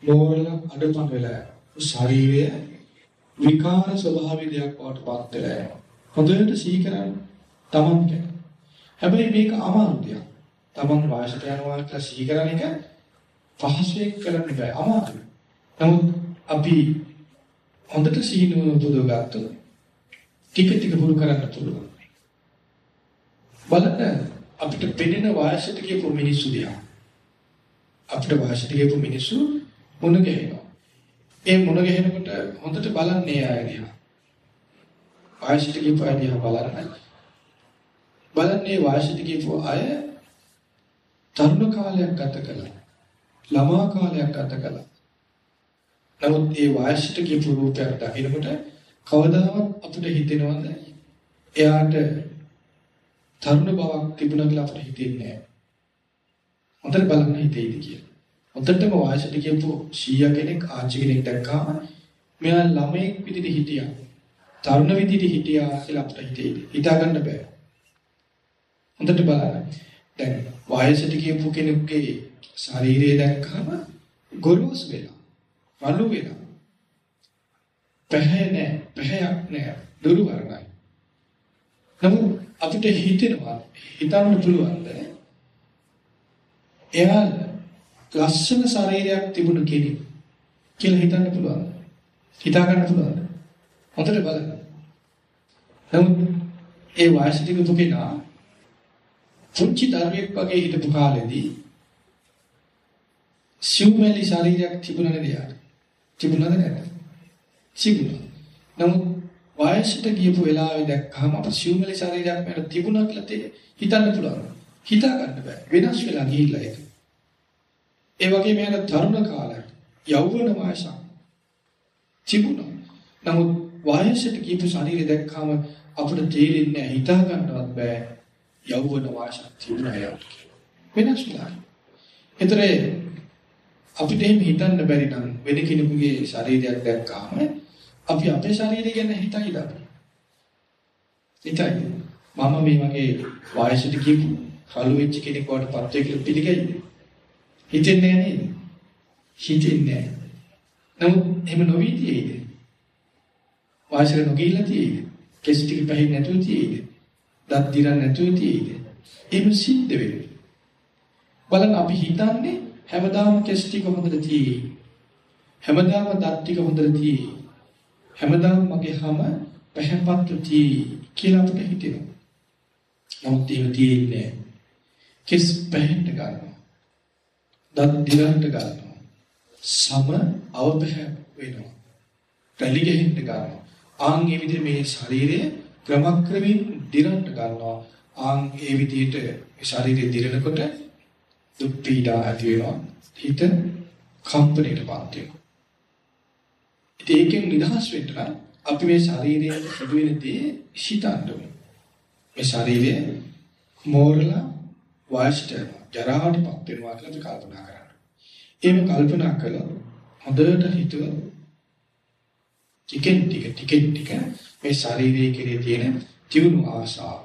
මෝරල අඩපණ වෙලා ශරීරය විකාර ස්වභාවී දෙයක් වඩ පත් වෙලා යනවා. හොඳට සිහි කරන්න තමන් ගැන. හැබැයි මේක අමාරු දෙයක්. Taman වයසට යනවා කියලා සිහි කරන එක පහසුවෙන් කරන්න බෑ අමාරුයි. නමුත් අපි හොඳට සිහිනුවන පුදව ගත්තොත් ටික ටික පුරු කරන්න පුළුවන්. බලන්න අපිට පෙනෙන වයසට කියපු මිනිස්සු දිහා. අපිට වයසට කියපු මිනිස්සු මුණ ගැහෙනවා. ඒ මුණ ගැහෙනකොට හොඳට බලන්නේ අය දිහා. වයසට කියපු අය දිහා බලන්න. බලන්නේ වයසට කියපු අය තරුණ කාලයක් ගත කළා. ළමා කාලයක් ගත කළා. නමුත් ඒ වයසට කියපු රූපයක් දකිනකොට කවදාවත් අපිට හිතෙනවද එයාට තරුණ බවක් තිබුණා කියලා අපිට හිතෙන්නේ නැහැ. හොඳට බලන්න හිතෙයිද කියලා. හොඳටම වයසට කියපු සීයා කෙනෙක් ආච්චි කෙනෙක් දැක්කාම මෙයා ළමයෙක් විදිහට හිටියා. තරුණ විදිහට හිටියා කියලා අපිට හිතෙයිද? හිතා ගන්න බෑ. හොඳට බලන්න. දැන් වයසට කියපු කෙනෙකුගේ ශරීරය දැක්කම ගොරෝසු වෙලා රළු වෙනවා. පැහැ නැහැ, පැහැයක් නැහැ, දුරු වර්ණයි. නමුත් අපිට හිතෙනවා හිතන්න පුළුවන්ද? එයා ලස්සන ශරීරයක් තිබුණ කෙනෙක් කියලා හිතන්න පුළුවන්ද? හිතා ගන්න පුළුවන්ද? හොඳට බලන්න. නමුත් ඒ වාසිතික පුකේනා පුංචි දරුවෙක් වගේ හිටපු කාලෙදී සිව්මැලි ශරීරයක් තිබුණා නේද යාට? තිබුණාද නැද්ද? තිබුණා. නමුත් වයසට ගියපු වෙලාවේ දැක්කම අප සිව්මැලි ශරීරයක් මට තිබුණා කියලා තේ හිතන්න පුළුවන්. හිතා ගන්න බෑ. වෙනස් වෙලා ගිහිල්ලා ඒක. ඒ වගේ මෙයාට තරුණ කාලයක් යෞවන වයසක් තිබුණා. නමුත් වයසට ගියපු ශරීරය දැක්කම අපිට තේරෙන්නේ නැහැ හිතා ගන්නවත් බෑ යෞවන වයසක් තිබුණා යාට. වෙනස් වෙලා. ඒතරේ අපිට එහෙම හිතන්න බැරි නම් වෙන කෙනෙකුගේ ශරීරයක් දැක්කාම අපි අපේ ශරීරය ගැන හිතයිද අපි? හිතයි. මම මේ වගේ වයසට ගිහපු කළු වෙච්ච කෙනෙක් වඩ පත් වෙයි කියලා පිළිගයිද? හිතෙන්නේ නැහැ නේද? හිතෙන්නේ නැහැ. නමුත් එහෙම නොවී තියෙයිද? වයසට නොගිහිල්ලා තියෙයිද? කෙස් ටික පහින් නැතුව තියෙයිද? දත් දිරන් නැතුව තියෙයිද? එහෙම සිද්ධ වෙන්නේ. බලන්න අපි හිතන්නේ හැමදාම කෙස් ටික හොඳට තියෙයි. හැමදාම දත් ටික හොඳට තියෙයි. හැමදාම මගේ හැම පැහැපත්තු තියෙයි කියලා අපිට හිතෙනවා. නමුත් ඒක තියෙන්නේ කෙස් පැහැෙන්න ගන්නවා. දත් දිරන්න ගන්නවා. සම අවබහැ වෙනවා. පැලි ගෙහෙන්න ගන්නවා. ආන් මේ විදිහට මේ ශරීරය ක්‍රමක්‍රමයෙන් දිරන්න ගන්නවා. ආන් ඒ විදිහට ශරීරය දිරනකොට දුක් පීඩා ඇති වෙනවා. හිත කම්පණයටපත් වෙනවා. ඉතින් ඒකෙන් නිදහස් වෙන්න අපි මේ ශරීරයේ සිදුවෙන දේ හිතන්න ඕනේ. මේ ශරීරය මෝරලා වයසට ජරාවටපත් වෙනවා කියලා අපි කල්පනා කරන්න. එහෙම කල්පනා කළොත් හොඳට හිතුව ටිකෙන් ටික ටිකෙන් ටික මේ ශරීරයේ කෙරේ තියෙන තියුණු ආශාව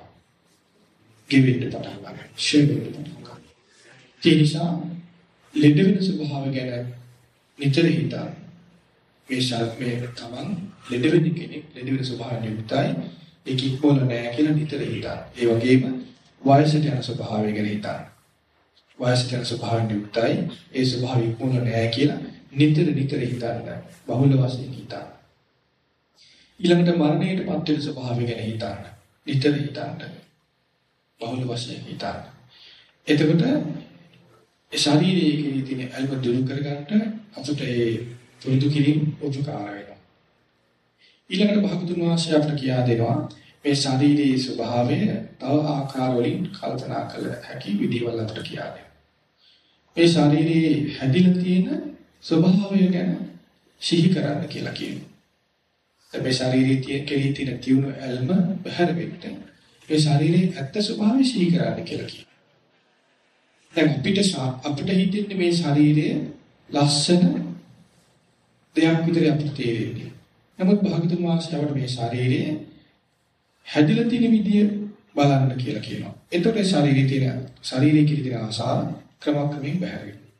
ගෙවෙන්න පටන් ගන්නවා. ෂේ වෙන්න පටන් ගන්නවා. ඒ නිසා ලෙඩ වෙන ස්වභාවය ගැන නිතර හිතා මේ ශාස්ත්‍රයේ තමන් ලෙඩ වෙන කෙනෙක් ලෙඩ වෙන ස්වභාවයෙන් යුක්තයි ඒක ඉක්මොල නෑ කියලා නිතර හිතා. ඒ වගේම වයසට යන ස්වභාවය ගැන හිතා. වයසට යන ස්වභාවයෙන් යුක්තයි ඒ ස්වභාවය ඉක්මොල නෑ කියලා නිතර නිතර හිතන්න. බහුල වශයෙන් හිතා. ඊළඟට මරණයටපත් වෙන ස්වභාවය ගැන හිතන්න. නිතර හිතන්න. බහුල වශයෙන් හිතන්න. එතකොට ඒ ශාරීරික කෙරෙහි තියෙන අල්ප දුරු කරගන්න අපිට ඒ පුරුදු කිරීම උපකාර වෙනවා. ඊළඟට භාගතුන් වහන්සේ අපිට කියා දෙනවා මේ ශාරීරික ස්වභාවය තව ආකාර වලින් කල්පනා කළ හැකි විදිහවල අපිට කියා දෙනවා. මේ ශාරීරියේ හැදිලා තියෙන ස්වභාවය ගැන සිහි කරන්න කියලා කියනවා. මේ ශාරීරික කෙරෙහි තියෙන තියුණු ඇල්ම බහැර වෙන්න මේ ශාරීරියේ ඇත්ත ස්වභාවය සිහි කරන්න කියලා කියනවා. දැන් අපිට අපිට හිතෙන්නේ මේ ශරීරය ලස්සන දෙයක් විතර අපිට තේරෙන්නේ. නමුත් භාගතුන් වහන්සේ අපිට මේ ශරීරය හැදිලා තියෙන විදිය බලන්න කියලා කියනවා. එතකොට ශරීරයේ තියෙන ශරීරයේ කිරි තියෙන ආසාව ක්‍රමක්‍රමයෙන් බැහැර වෙනවා.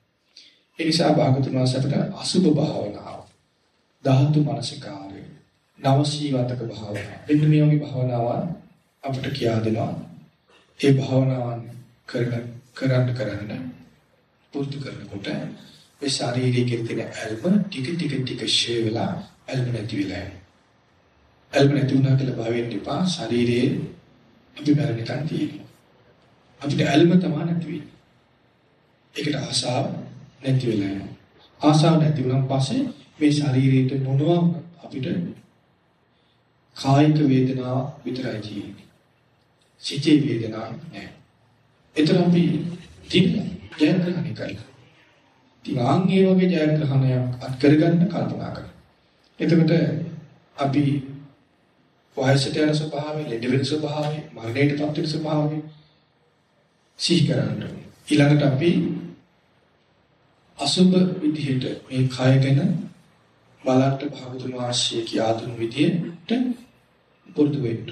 ඒ නිසා භාගතුන් වහන්සේ අපිට අසුභ භාවනාව, ධාතු මනසිකාරය, නවසීවතක භාවනාව. මෙන්න මේ වගේ භාවනාවන් අපිට කියා දෙනවා. ඒ භාවනාවන් කරන කරන්න කරන්න පුරුදු කරනකොට මේ ශාරීරිකයේ තියෙන ඇල්ම ටික ටික ටික ෂේ වෙලා ඇල්ම නැති වෙලා යනවා. ඇල්ම නැති වුණා කියලා භාවෙන්න එපා. ශරීරයේ අපි මරණකම් තියෙනවා. අපිට ඇල්ම තමයි නැති වෙන්නේ. ඒකට ආසාව නැති වෙලා යනවා. ආසාව නැති වුණාන් පස්සේ මේ ශරීරයට මොනවා අපිට කායික වේදනාව විතරයි තියෙන්නේ. සිතේ වේදනාවක් නැහැ. ඒතර අපි දින ජයග්‍රහණය කරලා. ඉතින් ආන්ගේ වගේ ජයග්‍රහණයක් අත් කරගන්න කල්පනා කරනවා. එතකොට අපි වයසට යන ස්වභාවය, ලෙඩ වෙන ස්වභාවය, මරණයට පත් වෙන ස්වභාවය සිහි කරන්න. ඊළඟට අපි අසුබ විදිහට මේ කය ගැන බලන්න භාගතුන් වහන්සේ කියා දුන් විදිහට පුරුදු වෙන්න.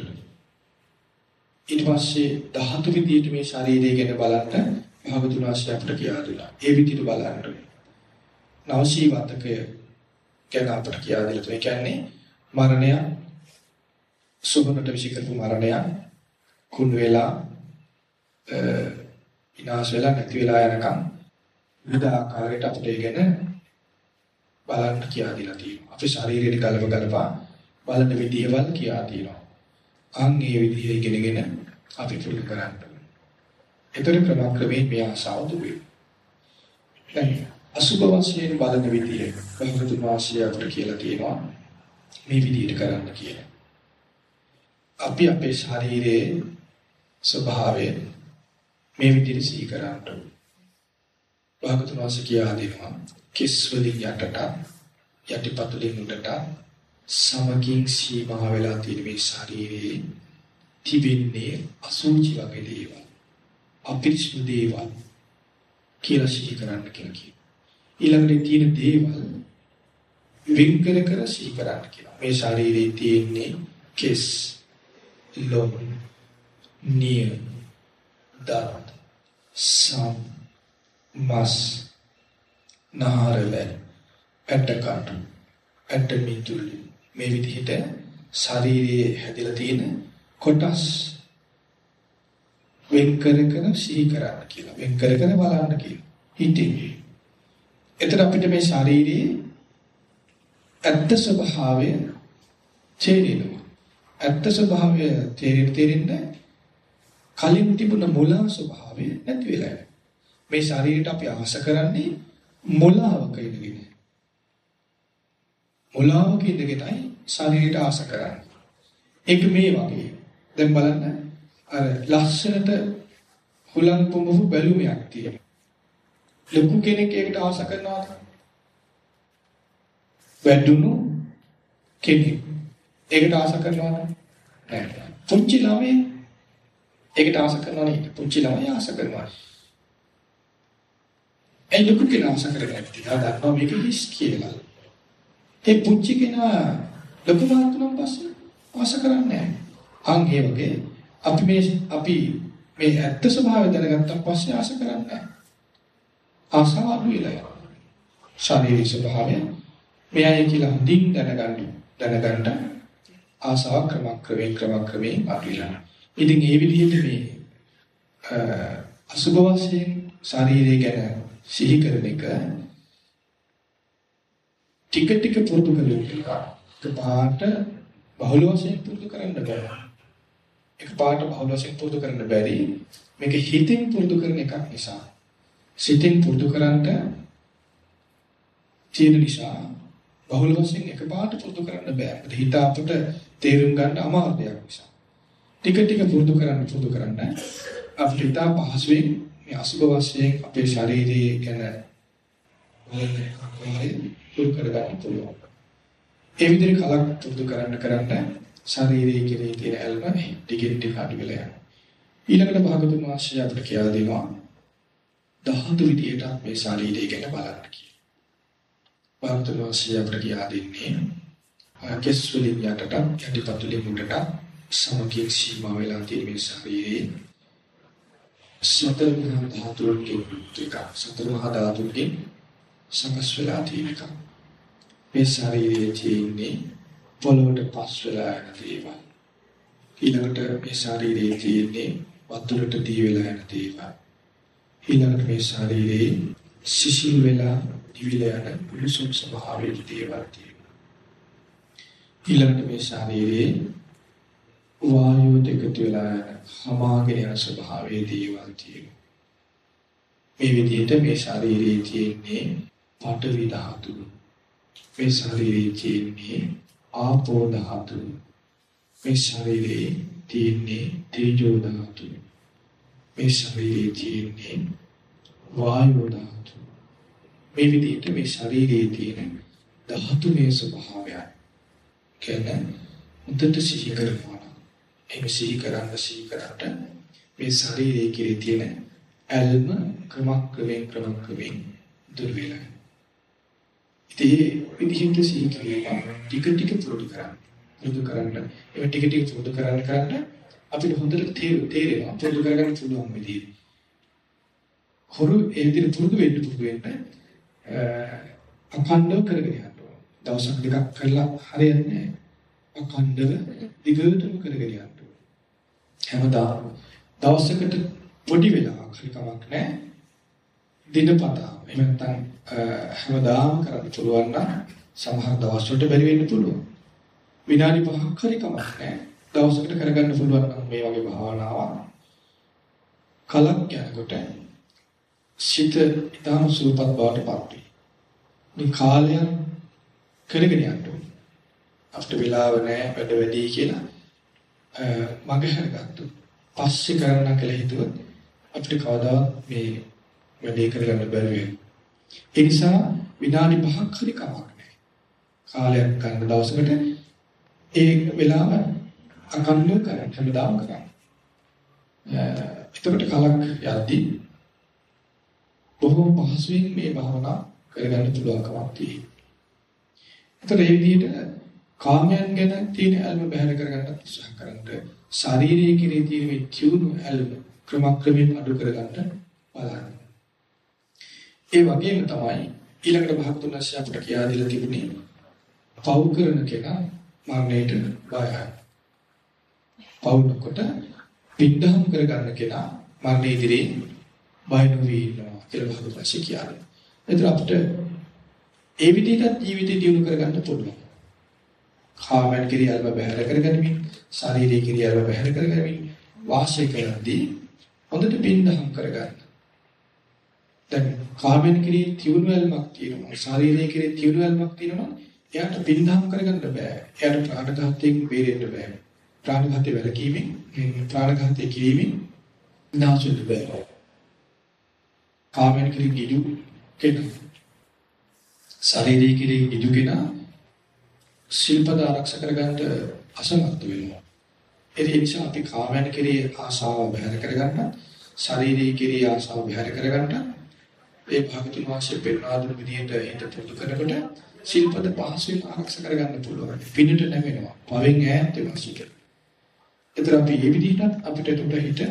ඊට පස්සේ ධාතු විදිහට මේ ශරීරය ගැන බලන්න භාගතුන් වහන්සේ අපට කියා දුන්නා. ඒ විදිහට බලන්න. නවසී වතකය ගැන අපට කියා දෙලා තියෙන කියන්නේ මරණය සුබකට විසිකරපු මරණය කුණ වෙලා විනාශ වෙලා නැති වෙලා යනකම් විවිධ ආකාරයට අපිට ඉගෙන බලන්න කියා දීලා තියෙනවා. අපේ ශරීරයට ගලව ගලපා බලන විදිහවල් කියා තියෙනවා. අන් ඒ විදිහ ඉගෙනගෙන අපි පුරුදු කරන්න. ඒතර ක්‍රමක්‍රමයෙන් මේ ආසාව දුවේ. දැන් අසුබ වශයෙන් බලන විදිහ භගතුන් වහන්සේ අපට කියලා තියෙනවා මේ විදිහට කරන්න කියලා. අපි අපේ ශරීරයේ ස්වභාවය මේ විදිහට සිහි කරන්න ඕනේ. භාගතුන් වහන්සේ කියා දෙනවා කිස් වලින් යටට යටිපතුලින් උඩට සමගින් සීමා වෙලා තියෙන මේ ශරීරයේ තිබෙන්නේ අසුචි වගේ දේවල් අපිරිසිදු දේවල් කියලා සිහි කරන්න කියලා කියනවා. ඊළඟට තියෙන දේවල් වෙන් කර කර සිහි කරන්න කියලා. මේ ශරීරයේ තියෙන්නේ කෙස්, ලොම්, නිය, දත්, සම් මස් නාරල ඇටකට ඇටමිතුලි මේ විදිහට ශරීරයේ හැදිලා තියෙන කොටස් වෙන් කර කර සිහි කරන්න කියලා වෙන් කර කර බලන්න කියලා හිතින් එතන අපිට මේ ශරීරයේ ඇත්ත ස්වභාවය තේරෙනවා. ඇත්ත ස්වභාවය තේරෙන්න තේරෙන්න කලින් තිබුණ මුලා ස්වභාවය නැති වෙලා යනවා මේ ශරීරයට අපි ආශ කරන්නේ මොලාවක ඉඳගෙන. මොලාවක ඉඳගෙනයි ශරීරයට ආශ කරන්නේ. ඒක මේ වගේ. දැන් බලන්න අර ලස්සනට හුලං පුඹු බැලුමක් තියෙනවා. ලොකු කෙනෙක් ඒකට ආශ කරනවාද? වැඩුණු කෙනෙක් ඒකට ආශ කරනවාද? නැහැ. පුංචි ළමයි ඒකට ආශ කරනවා නේ. පුංචි ළමයි ආශ කරනවා. ඒ ලොකු කෙනා ආස කරගන්න තියා දන්නවා මේක හිස් කියලා. ඒ පුංචි කෙනා ලොකු වුණාට පස්සේ ආස කරන්නේ නැහැ. අන් ඒ වගේ අපි මේ අපි මේ ඇත්ත ස්වභාවය දැනගත්තා පස්සේ ආස කරන්නේ නැහැ. ආසාව අඩු වෙලා යනවා. ශාරීරික ස්වභාවය මෙයයි කියලා හොඳින් දැනගන්න දැනගන්න ආසාව ක්‍රමක්‍රමයෙන් ක්‍රමක්‍රමයෙන් අඩු වෙනවා. ඉතින් ඒ විදිහට මේ අසුභ වශයෙන් ශාරීරික ගැන සිහි කරන එක ටික ටික පුරුදු කරලා එකපාරට බහුල වශයෙන් පුරුදු කරන්න බෑ. එකපාරට බහුල වශයෙන් පුරුදු කරන්න බැරි. මේක හිතින් පුරුදු කරන එකක් නිසා. සිතින් පුරුදු කරන්ට තියෙන නිසා බහුල වශයෙන් එකපාරට පුරුදු කරන්න බෑ. හිත අපට තේරුම් ගන්න අමාරු දෙයක් නිසා. ටික ටික පුරුදු කරන්න පුරුදු කරන්න අපිට හිත පහසුවෙන් මේ අසුබ වශයෙන් අපේ ශරීරයේ ගැන බලන ආකාරය දුරු කරගන්න පුළුවන්. ඒ විදිහට කලක් පුරුදු කරන්න කරන්න ශරීරයේ කෙරේ තියෙන ඇල්ම ටිකෙන් ටික අඩු වෙලා යනවා. ඊළඟට භාගතුන් වහන්සේ අපිට කියලා දෙනවා දහතු විදියට මේ ශරීරය ගැන බලන්න කියලා. භාගතුන් වහන්සේ අපිට කියලා දෙන්නේ කෙස් වලින් යටට යටිපතුලේ මුඩට සමගිය සීමා වෙලා තියෙන මේ ශරීරයේ සතර මහා ධාතුන්ගෙන් එක සතර මහා ධාතුන්ගෙන් සකස් වෙලා තියෙන එක. මේ ශරීරයේ තියෙන්නේ පොළොවට පස් වෙලා යන දේවල්. ඊළඟට මේ ශරීරයේ තියෙන්නේ වතුරට දී වෙලා යන දේවල්. ඊළඟට මේ ශරීරයේ සිසිල් වෙලා දිවිලා යන පුරුෂ ස්වභාවයේ දේවල් තියෙනවා. ඊළඟට මේ ශරීරයේ වායුවට එකතු වෙලා යන හමාගෙන යන ස්වභාවයේ දේවල් තියෙනවා. මේ විදිහට මේ ශරීරයේ තියෙන්නේ පඨවි ධාතු. මේ ශරීරයේ තියෙන්නේ ආපෝ ධාතු. මේ ශරීරයේ තියෙන්නේ තේජෝ ධාතු. මේ ශරීරයේ තියෙන්නේ වායෝ ධාතු. මේ විදිහට මේ ශරීරයේ තියෙන ධාතුමය ස්වභාවය කියන්නේ උදට සිහි කරනවා. එහෙම සිහි කරන්න සිහි කරන්න මේ ශරීරයේ කෙරේ තියෙන ඇල්ම ක්‍රමක්‍රමයෙන් ක්‍රමක්‍රමයෙන් දුර වෙලා. ඉතින් විදිහින්ට සිහි කිරීම ටික ටික පුරුදු කරන්න. පුරුදු කරන්න. ඒ ටික ටික පුරුදු කරන්න කරන්න අපිට හොඳට තේරෙනවා. පුරුදු කරගන්න පුළුවන් විදිහ. හොරු ඒ විදිහට පුරුදු වෙන්න පුරුදු වෙන්න අඛණ්ඩව කරගෙන යන්න ඕන. දවසක් දෙකක් කරලා හරියන්නේ නැහැ. අඛණ්ඩව දිගටම කරගෙන යන්න ඕන. හැමදාම දවසකට පොඩි වෙලාවක් හරි කමක් නැහැ. දිනපතා එහෙම නැත්නම් හැමදාම කරන්න පුළුවන් නම් සමහර දවස් වලට බැරි වෙන්න පුළුවන්. විනාඩි 5ක් හරි කමක් නැහැ. දවසකට කරගන්න පුළුවන් නම් මේ වගේ භාවනාවක් කලක් යනකොට සිත ඊටම සූපත් බවට පත් වෙයි. මේ කාලය කරගෙන යන්න ඕනේ. අපිට වෙලාව නැහැ වැඩ වැඩි කියලා මගේ හරගත්තු. පස්සේ කරන්න කියලා හිතුවොත් අපිට කවදාවත් මේ වැඩේ කරගන්න බැරි වෙනවා. ඒ නිසා විනාඩි 5ක් හරි කමක් නැහැ. කාලයක් ගන්න දවසකට ඒ වෙලාව අකණ්ඩව කරන්න හැමදාම කරන්න. එතකොට කලක් යද්දී බොහෝ පහසුවෙන් මේ භාවනා කරගන්න පුළුවන්කමක් තියෙනවා. එතකොට මේ විදිහට කාමයන් ගැන තියෙන ඇල්ම බැහැර කරගන්න උත්සාහ කරන්න ශාරීරික කිරී තියෙන මේ තියුණු ඇල්ම ක්‍රමක්‍රමයෙන් අඩු කරගන්න බලන්න. ඒ වගේම තමයි ඊළඟට භාගතුන් වහන්සේ අපට කියා දීලා තිබුණේ පව් කරන කෙනා මරණයට බයයි. පව් නොකොට පින්දහම් කරගන්න කෙනා මරණ ඉදිරියේ බය නොවී ඉන්නවා කියලා භාගතුන් වහන්සේ කියන්නේ. එතන අපිට ඒ විදිහට ජීවිතය දියුණු කරගන්න පුළුවන්. කාමයන් කිරියල්ම බැහැර කරගනිමින් ශාරීරික කිරියල්ම බැහැර කරගනිමින් වාසය කරද්දී හොඳට පින්දහම් කරගන්න. දැන් කාමෙන් කිරී තියුණුවල්මක් තියෙනවා. ශාරීරික කිරී තියුණුවල්මක් තියෙනවා. එයාට පින්දහම් කරගන්න බෑ. එයාට ප්‍රාණඝාතයෙන් බේරෙන්න බෑ. ප්‍රාණඝාතය වැළකීමෙන් ප්‍රාණඝාතය කිරීමෙන් නාසුත් බෑ. කාමෙන් කිරී ගිජු කෙනා. ශාරීරික කිරී ගිජු කෙනා ශිල්පද ආරක්ෂා කරගන්න අසමර්ථ වෙනවා. ඒ නිසා අපි කාමයන් කෙරෙහි ආශාව බැහැර කරගන්න, ශාරීරික කෙරෙහි ආශාව බැහැර කරගන්න ඒ භාගතුන් වහන්සේ පෙන්වා දුන්න විදිහට හිත පුරුදු කරනකොට ශිල්පද පහසුවෙන් ආරක්ෂා කරගන්න පුළුවන්. පිනට නැවෙනවා. පවෙන් ඈත් වෙනවා සිට. ඒතර අපි මේ විදිහට අපිට උඩ හිත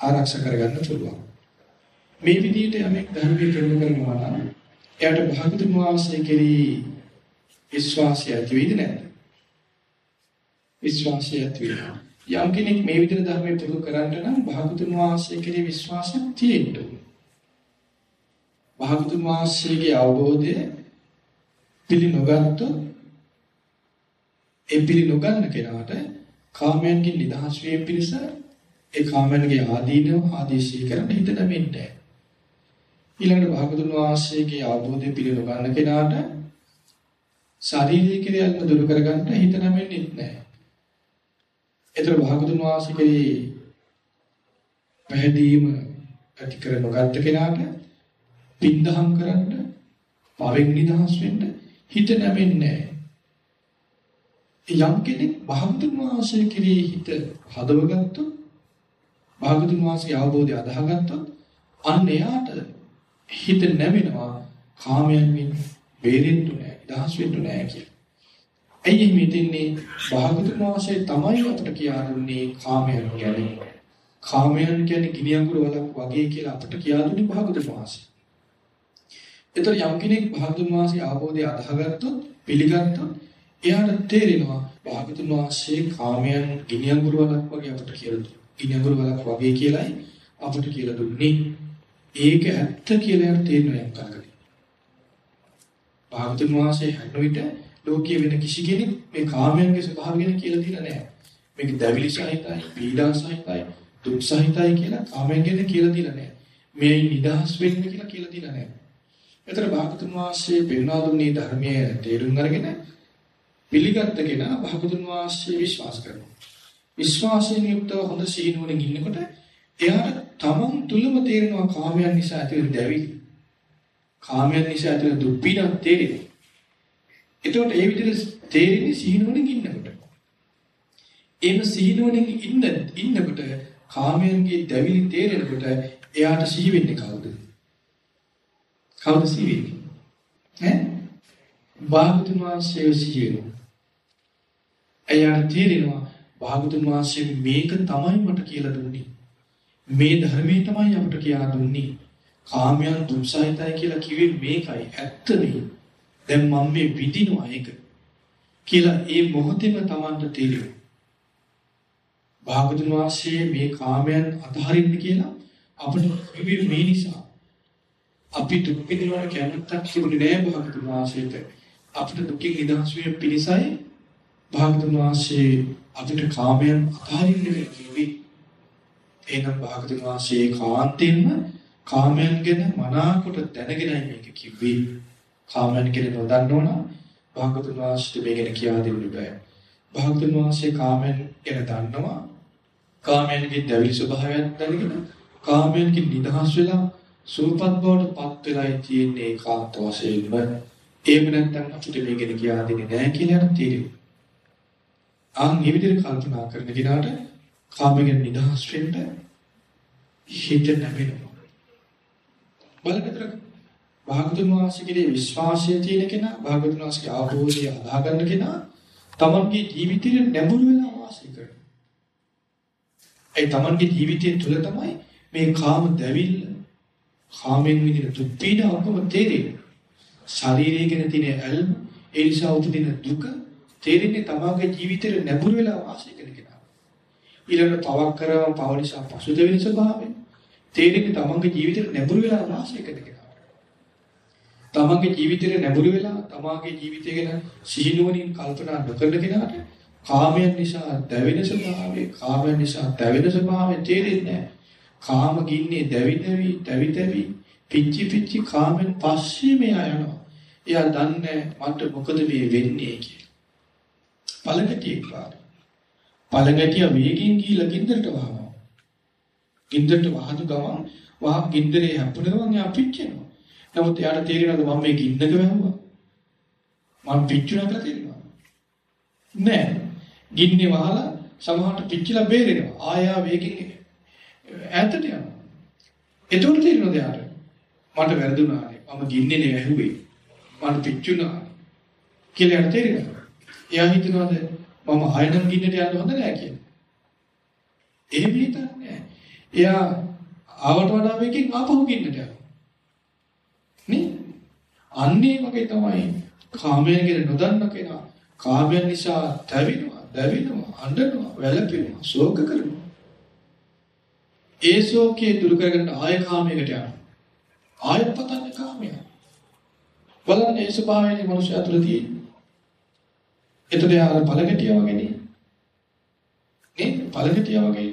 ආරක්ෂා කරගන්න පුළුවන්. මේ විදිහට යමෙක් ධර්මයේ ප්‍රයෝග කරනවා නම් එයාට භාගතුන් වහන්සේ කෙරෙහි විශ්වාසය ඇති වෙයිද නැද්ද? විශ්වාසය ඇති වෙනවා. යම් කෙනෙක් මේ විදිහට ධර්මයේ පුරුදු කරන්න නම් භාගතුන් වහන්සේ කෙරෙහි විශ්වාසයක් තියෙන්න ඕනේ. භාගතුන් වහන්සේගේ අවබෝධය පිළි නොගත්තොත් ඒ පිළි නොගන්න කෙනාට කාමයන්ගෙන් නිදහස් වීම පිණිස ඒ කාමයන්ගේ ආදීනව ආදේශී කරන්න හිත නැමෙන්නේ ඊළඟට භාගතුන් වහන්සේගේ අවබෝධය පිළි නොගන්න කෙනාට ශාරීරික ක්‍රියාවන් දුරු කරගන්න හිත නැමෙන්නේ නැහැ. ඒතර භාගතුන් වහන්සේ කෙරෙහි පැහැදීම ඇති කර නොගත්ත කෙනාට පින්දහම් කරන්න පවෙන් නිදහස් වෙන්න හිත නැමෙන්නේ යම් කෙනෙක් භාගතුන් වහන්සේ කෙරෙහි හිත හදවගත්තොත් භාගතුන් වහන්සේගේ අවබෝධය අදාහගත්තොත් අන්න එයාට හිත නැමෙනවා කාමයන්ගෙන් බේරෙන්න නෑ නිදහස් වෙන්න නෑ කියලා. ඇයි මෙතෙන්නේ භාගතුන් වහන්සේ තමයි අපට කියා දුන්නේ කාමයන් කියන්නේ. කාමයන් කියන්නේ ගිනි අඟුරු වලක් වගේ කියලා අපට කියා දුන්නේ භාගතුන් වහන්සේ. ඒතර යම් කෙනෙක් භාගතුන් වහන්සේ ආબોධය අදහගත්තොත් පිළිගත්තොත් එයාට තේරෙනවා භාගතුන් වහන්සේ කාමයන් ගිනි අඟුරු වලක් වගේ අපට කියලා දුන්නා. ගිනිඅඟුරු වලක් වගේ කියලායි අපිට කියලා දුන්නේ. ඒක ඇත්ත කියලා යට තේරෙනවා යම් කලකට. භාගතුන් වහන්සේ හැන්න විට ලෝකයේ වෙන කිසි කෙනෙක් මේ කාමයන්ගේ ස්වභාවය ගැන කියලා දීලා නැහැ. මේක දැවිලි සහිතයි, පීඩා සහිතයි, දුක් සහිතයි කියලා කාමයන් ගැන කියලා දීලා නැහැ. මේ නිදහස් වෙන්න කියලා කියලා දීලා නැහැ. ඒතර භාගතුන් වහන්සේ පෙන්වා දුන්නේ ධර්මයේ තේරුම් අරගෙන පිළිගත්ත කෙනා භාගතුන් වහන්සේ විශ්වාස කරනවා. විශ්වාසයෙන් යුක්තව හොඳ සීනුවණින් ඉන්නකොට එයාට තමන් තුලම තේරෙනවා කාමයන් නිසා ඇතිවෙන දැවිලි. කාමයන් නිසා ඇතිවෙන දුක් පීඩා තේරෙනවා. එතකොට ඒ විදිහට තේරෙන්නේ සීනුවණින් ඉන්නකොට. එහෙම සීනුවණින් ඉන්න ඉන්නකොට කාමයන්ගේ දැවිලි තේරෙනකොට එයාට සිහි වෙන්නේ කවුද? කවුද සිහි වෙන්නේ? ඈ? භාගතුන් වහන්සේ සිහි වෙනවා. එයාට තේරෙනවා භාගතුන් වහන්සේ මේක තමයි මට කියලා දුන්නේ. මේ ධර්මයේ තමයි අපට කියලා දුන්නේ. කාමයන් දුක්සහිතයි කියලා කිව්වේ මේකයි ඇත්ත මේ. දැන් මම මේ විඳිනවා ඒක. කියලා ඒ මොහොතේම Tamanට තේරෙනවා. භාගතුන් වහන්සේ මේ කාමයන් අතහරින්න කියලා අපිට කිව්වේ මේ නිසා. අපි දුක් විඳිනවා කැමැත්තක් තිබුණේ නෑ භාගතුන් වහන්සේට. අපිට දුකින් නිදහස් වීම පිණිසයි භාගතුන් වහන්සේ අපිට කාමයන් අතහරින්න කිව්වේ. එහෙනම් භාගතුන් වහන්සේ කාන්තෙන්ම කාමයන් ගැන මනාකොට දැනගෙනයි මේක කිව්වේ. කාමයන් ගැන නොදන්න ඕන භාගතුන් වහන්සේට මේ ගැන කියා දෙන්න බෑ. භාගතුන් වහන්සේ කාමයන් ගැන දන්නවා. කාමයන්ගේ දැවිලි ස්වභාවයන් දැනගෙන කාමයන්ගෙන් නිදහස් වෙලා සූපත් බවට පත් වෙලායි තියෙන්නේ ඒකාන්ත වශයෙන්ම. එහෙම නැත්නම් අපිට මේ ගැන කියා දෙන්නේ නැහැ කියලා තේරෙනවා. ආන් මේ විදිහට කල්පනා කරන කෙනාට කාමයෙන් නිදහස් වෙන්න හිත නැවෙනවා. බලකතර භාගතුන් වහන්සේගේ විශ්වාසය තියෙන කෙනා භාගතුන් වහන්සේගේ ආභෝධය අදා ගන්න කෙනා තමන්ගේ ජීවිතේ නැඹුරු වෙලා වාසය කරනවා. ඒ තමන්ගේ ජීවිතය තුළ තමයි මේ කාම දැවිල්ල කාමෙන් විඳින දුක් පීඩා ඔක්කොම තේරෙන්නේ. ශරීරය ගැන තියෙන ඇල්ම ඒ නිසා උපදින දුක තේරෙන්නේ තමාගේ ජීවිතේ නැඹුරු වෙලා වාසය කරන කෙනා. ඊළඟ පවක් කරව පව නිසා පසුද වෙන ස්වභාවය තේරෙන්නේ තමන්ගේ ජීවිතේ නැඹුරු වෙලා වාසය කරන කෙනා. තමන්ගේ ජීවිතේ නැඹුරු වෙලා තමාගේ ජීවිතය ගැන සිහිනුවණින් කල්පනා නොකරන කෙනාට කාමයන් නිසා දැවෙන ස්වභාවය කාමයන් නිසා දැවෙන ස්වභාවය තේරෙන්නේ නැහැ. කාම ගින්නේ දැවි දැවි දැවි දැවි පිච්චි පිච්චි කාමෙන් පස්සේ මෙයා යනවා. එයා දන්නේ මට මොකද මේ වෙන්නේ කියලා. පළඟටියෙක් වාගේ. පළඟටිය වේගෙන් ගිහිල්ලා ගින්දරට වහනවා. ගින්දරට වහන ගමන් වහ ගින්දරේ හැප්පෙන ගමන් එයා පිච්චෙනවා. නමුත් එයාට තේරෙනවද මම මේ ගින්නක වැහුවා? මම පිච්චුණා කියලා තේරෙනවා. නෑ. ගින්නේ වහලා සමහරට පිච්චිලා බේරෙනවා. ආයා වේගෙන් ඈතට යනවා. එතකොට තේරෙනවද යාට? මට වැරදුනානේ. මම ගින්නේනේ වැහුවේ. මට පිච්චුණා. කියලා යාට තේරෙනවා. එයා හිතනවාද මම ආයෙනම් ගින්නට යන්න හොඳ නෑ කියලා. එහෙම හිතන්නේ එයා ආවට වඩා මේකෙන් ආපහු ගින්නට යනවා. නේ? අන්නේ වගේ තමයි කාමයෙන් ගැන නොදන්න කෙනා කාමයන් නිසා තැවෙනවා, දැවෙනවා, අඬනවා, වැළපෙනවා, ශෝක කරනවා. ඒ ශෝකයේ දුරු කරගන්න ආය කාමයකට යනවා. ආයත් පතන්නේ කාමය. බලන්න ඒ ස්වභාවයනේ මනුෂ්‍ය අතුල තියෙන්නේ. එතකොට යාර පළගටිය වගේනේ. නේ පළගටිය වගේ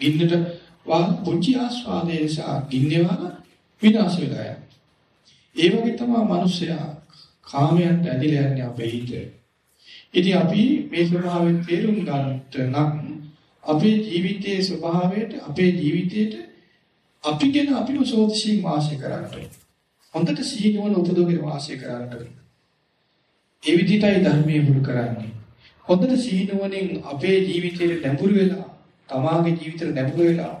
ගින්නට වා පුංචි ආස්වාදයේ නිසා ගින්නේ වහන විනාශ වෙලා යනවා. ඒ වගේ තමයි මිනිස්සයා කාමයන්ට ඇදිලා යන්නේ අපේ හිතේ. ඉතින් අපි මේ ස්වභාවයෙන් තේරුම් ගන්නට නම් අපේ ජීවිතයේ ස්වභාවයට අපේ ජීවිතයට අපි ගැන අපිව සෝදිසියෙන් වාසය කරන්න. හොඳට සිහිනුවන උපදෝගෙන වාසය කරන්න. ඒ විදිහටයි ධර්මයේ මුල් කරන්නේ. හොඳට සිහිනුවණින් අපේ ජීවිතේ නැඹුරු වෙලා, තමාගේ ජීවිතේ නැඹුරු වෙලා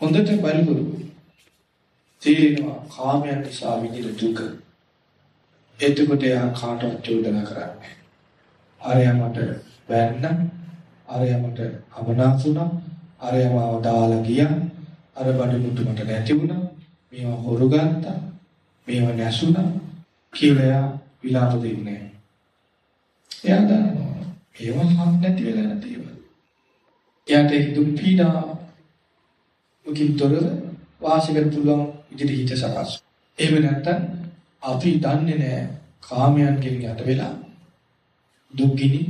හොඳට බලපොරු. තේරෙනවා කාමයන් නිසා විඳින දුක. එතකොට යා කාටවත් චෝදනා කරන්නේ. අරයා මට වැන්න, අරයා මට අමනාප වුණා, අරයා මාව දාලා ගියා, අර බඩ මුට්ටු මට නැති වුණා, මේවා හොරු ගත්තා, මේවා නැසුණා කියලා විලාප දෙන්නේ. එයා දන්නවා ඒවා හම් නැති වෙලා නැති ඒවා. එයාට ඒ දුක් පීඩා උකින් තොරව වාසය කරන්න පුළුවන් විදිහට හිත සකස්. එහෙම නැත්නම් අපි දන්නේ නැහැ කාමයන්ගෙන් යට වෙලා දුක්ගිනි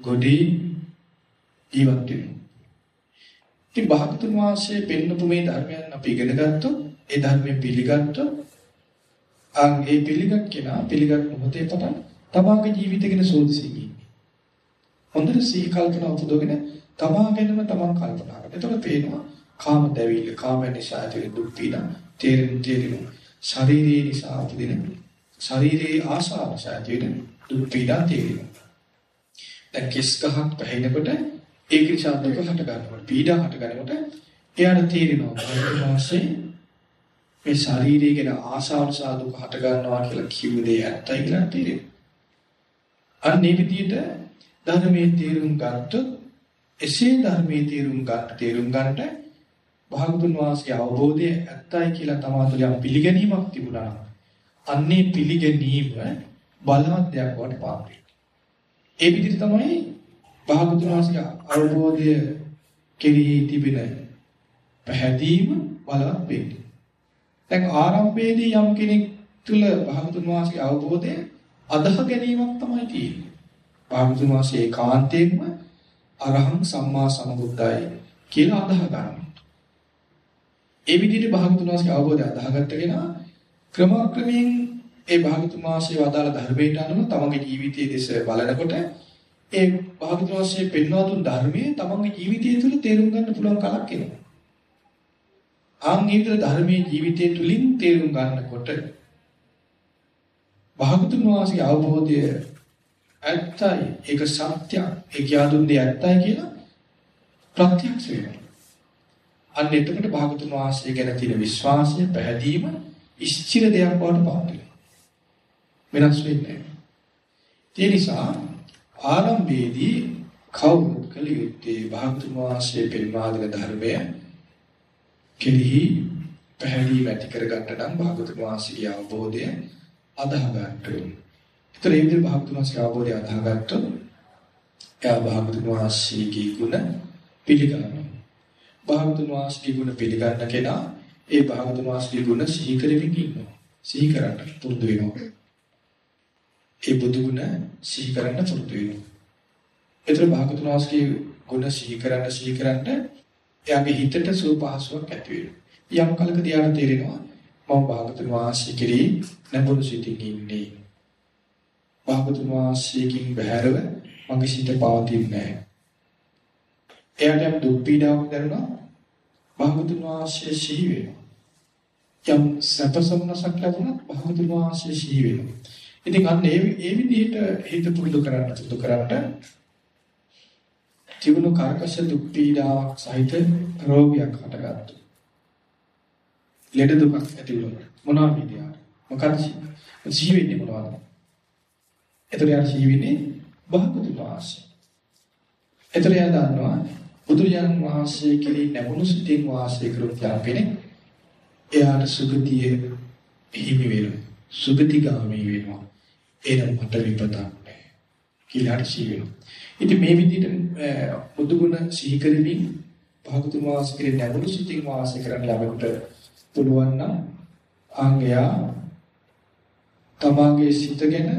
ගොඩේ ජීවත් වෙනවා. ඉතින් භාගතුන් වහන්සේ පෙන්නපු මේ ධර්මයන් අපි ඉගෙන ගත්තොත් ඒ ධර්මයෙන් පිළිගත්තොත් අන් ඒ පිළිගත් කෙනා පිළිගත් මොහොතේ පටන් තමාගේ ජීවිතය ගැන සෝදිසින් ඉන්නේ. හොඳට සිහි කල්පනා උපදවගෙන තමා ගැනම තමන් කල්පනා කරනවා. එතකොට පේනවා කාම දැවිල්ල, කාම නිසා ඇති දුක් පීඩා තේරෙන තේරෙන ශරීරයේ නිසා උපදින ශරීරයේ ආශාව නිසා ඇති වෙන දුක් පීඩා තේරෙනවා. දැන් කිස් ගහක් පැහැිනකොට ඒක නිසා දුක හට ගන්නවා. පීඩා හට ගන්නකොට එයාට තේරෙනවා වාසේ මේ ශරීරය ගැන ආශාව නිසා දුක හට ගන්නවා කියලා කිව්ව දේ ඇත්තයි කියලා තේරෙනවා. අන්න මේ විදිහට ධර්මයේ තේරුම් ගත්තොත් එසේ ධර්මයේ තේරුම් ගන්න තේරුම් ගන්නට භාගතුන් වහන්සේ අවබෝධය ඇත්තයි කියලා තමා තුළ යම් පිළිගැනීමක් තිබුණා. අන්නේ පිළිගැනීම බලවත් දෙයක් වඩ පාපේ. ඒ විදිහට තමයි භාගතුන් වහන්සේ අවබෝධය කෙරෙහි තිබෙන පැහැදීම බලවත් වෙන්නේ. දැන් ආරම්භයේදී යම් කෙනෙක් තුල භාගතුන් වහන්සේ අවබෝධය අදහ ගැනීමක් තමයි තියෙන්නේ. භාගතුන් වහන්සේ ඒකාන්තයෙන්ම අරහං සම්මා සම්බුද්දයි කියලා අදහ ගන්නවා. ඒ විදිහට භාගතුන් වහන්සේ අවබෝධය අදහගත්ත කෙනා ක්‍රමක්‍රමයෙන් ඒ භාගතුන් වහන්සේ වදාළ ධර්මයට අනුව තමගේ ජීවිතයේ දෙස බලනකොට ඒ භාගතුන් වහන්සේ පෙන්වා දුන් ධර්මයේ තමන්ගේ ජීවිතය තුළ තේරුම් ගන්න පුළුවන් කලක් එනවා. ආන් ඊතර ධර්මයේ ජීවිතය තුලින් තේරුම් ගන්නකොට භාගතුන් වහන්සේ අවබෝධය ඇත්තයි ඒක සත්‍යයි ඒ කියාදුන් දෙය ඇත්තයි කියලා ප්‍රත්‍යක්ෂ වෙනවා. අන්න එතකොට භාගතුන් වහන්සේ ගැන තියෙන විශ්වාසය පැහැදීම ඉස්චිර දෙයක් බවට පත් වෙනවා. වෙනස් වෙන්නේ නැහැ. ඒ නිසා ආරම්භයේදී කවුරුත් කළ යුත්තේ භාගතුන් වහන්සේ පෙන්වා දෙන ධර්මය කෙරෙහි පැහැදිලි ඇති කරගන්න නම් භාගතුන් වහන්සේගේ අවබෝධය අදාහ ගන්න ඕනේ. ඒතර ඒ විදිහට භාගතුන් වහන්සේගේ අවබෝධය අදාහ ගත්තොත් එයා භාගතුන් වහන්සේගේ ගුණ පිළිගන්නවා. භාගතුන් වහන්සේගේ ගුණ පිළිගන්න කෙනා ඒ භාගතුන් වහන්සේගේ ගුණ සිහි කරමින් ඉන්නවා. සිහි කරන්න පුරුදු වෙනවා. ඒ බුදු ගුණ සිහි කරන්න පුරුදු වෙනවා. ඒතර භාගතුන් වහන්සේගේ ගුණ සිහි කරන්න සිහි කරන්න එයාගේ හිතට සුව පහසුවක් ඇති වෙනවා. යම් කලකදී යාට තේරෙනවා මම භාගතුන් වහන්සේ කෙරෙහි නැඹුරු සිතින් ඉන්නේ. භාගතුන් වහන්සේකින් බැහැරව මගේ සිත පවතින්නේ නැහැ. එයාට යම් දුක් පීඩාවක් දැනුණා භාගතුන් වහන්සේ සිහි වෙනවා. යම් සැපසම්නසක් ලැබුණත් භාගතුන් වහන්සේ සිහි වෙනවා. ඉතින් අන්න ඒ ඒ විදිහට හිත පුරුදු කරන්න පුරුදු කරන්න තිබුණු කාර්කශ දුක් පීඩාවක් සහිත රෝගයක් හටගත්තු. ලෙඩ දුකක් ඇති වුණා. මොනවා විදියට? මොකද ජීවෙන්නේ මොනවද? එතකොට යාර ජීවෙන්නේ බහුදුතු වාසය. එතකොට යා දන්නවා බුදුරජාණන් වහන්සේ කෙරෙහි නැමුණු සිටින් වාසය කරොත් යම් කෙනෙක් එයාට සුගතිය හිමි වෙනවා. සුගතිගාමී වෙනවා. එනම් මට විපතක් නැහැ. කියලා ජීවෙනවා. ඉතින් මේ විදිහට බුදුගුණ සිහි කරමින් භාගතුන් වහන්සේ කෙරේ නැඹුරු සිතින් වාසය කරන්න ළමකට පුළුවන් නම් ආංගයා තමාගේ සිතගෙන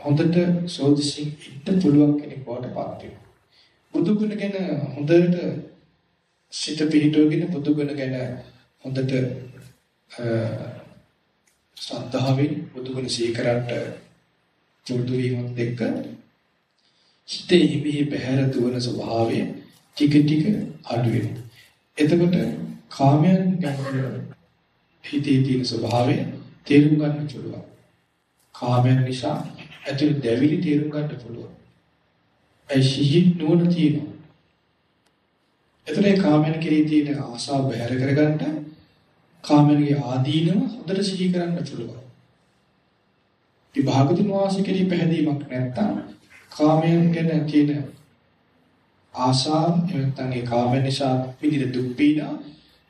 හොඳට සෝදිසින් ඉන්න පුළුවන් කෙනෙක් බවට පත් වෙනවා. බුදුගුණ ගැන හොඳට සිත පිහිටවගෙන බුදුගුණ ගැන හොඳට ශ්‍රද්ධාවෙන් බුදුගුණ සිහි කරන්ට පුරුදු වීමත් එක්ක හිතේ හිමි බහැර දුවන ස්වභාවය ටික ටික අඩු වෙනවා. එතකොට කාමයන් ගැන හිතේ තියෙන ස්වභාවය තේරුම් ගන්න පුළුවන්. කාමයන් නිසා ඇතුළේ දැවිලි තේරුම් ගන්න පුළුවන්. ඒ සිහි නුවණ තියෙනවා. එතකොට කාමයන් කෙරෙහි තියෙන ආසාව බහැර කරගන්න කාමයන්ගේ ආදීනව හොඳට සිහි කරන්න පුළුවන්. ඉතින් භාගතුන් වහන්සේ කෙරෙහි පැහැදීමක් නැත්නම් කාමයන් ගැන තියෙන ආශාව නැත්නම් ඒ කාම නිසා විඳින දුක් පීඩා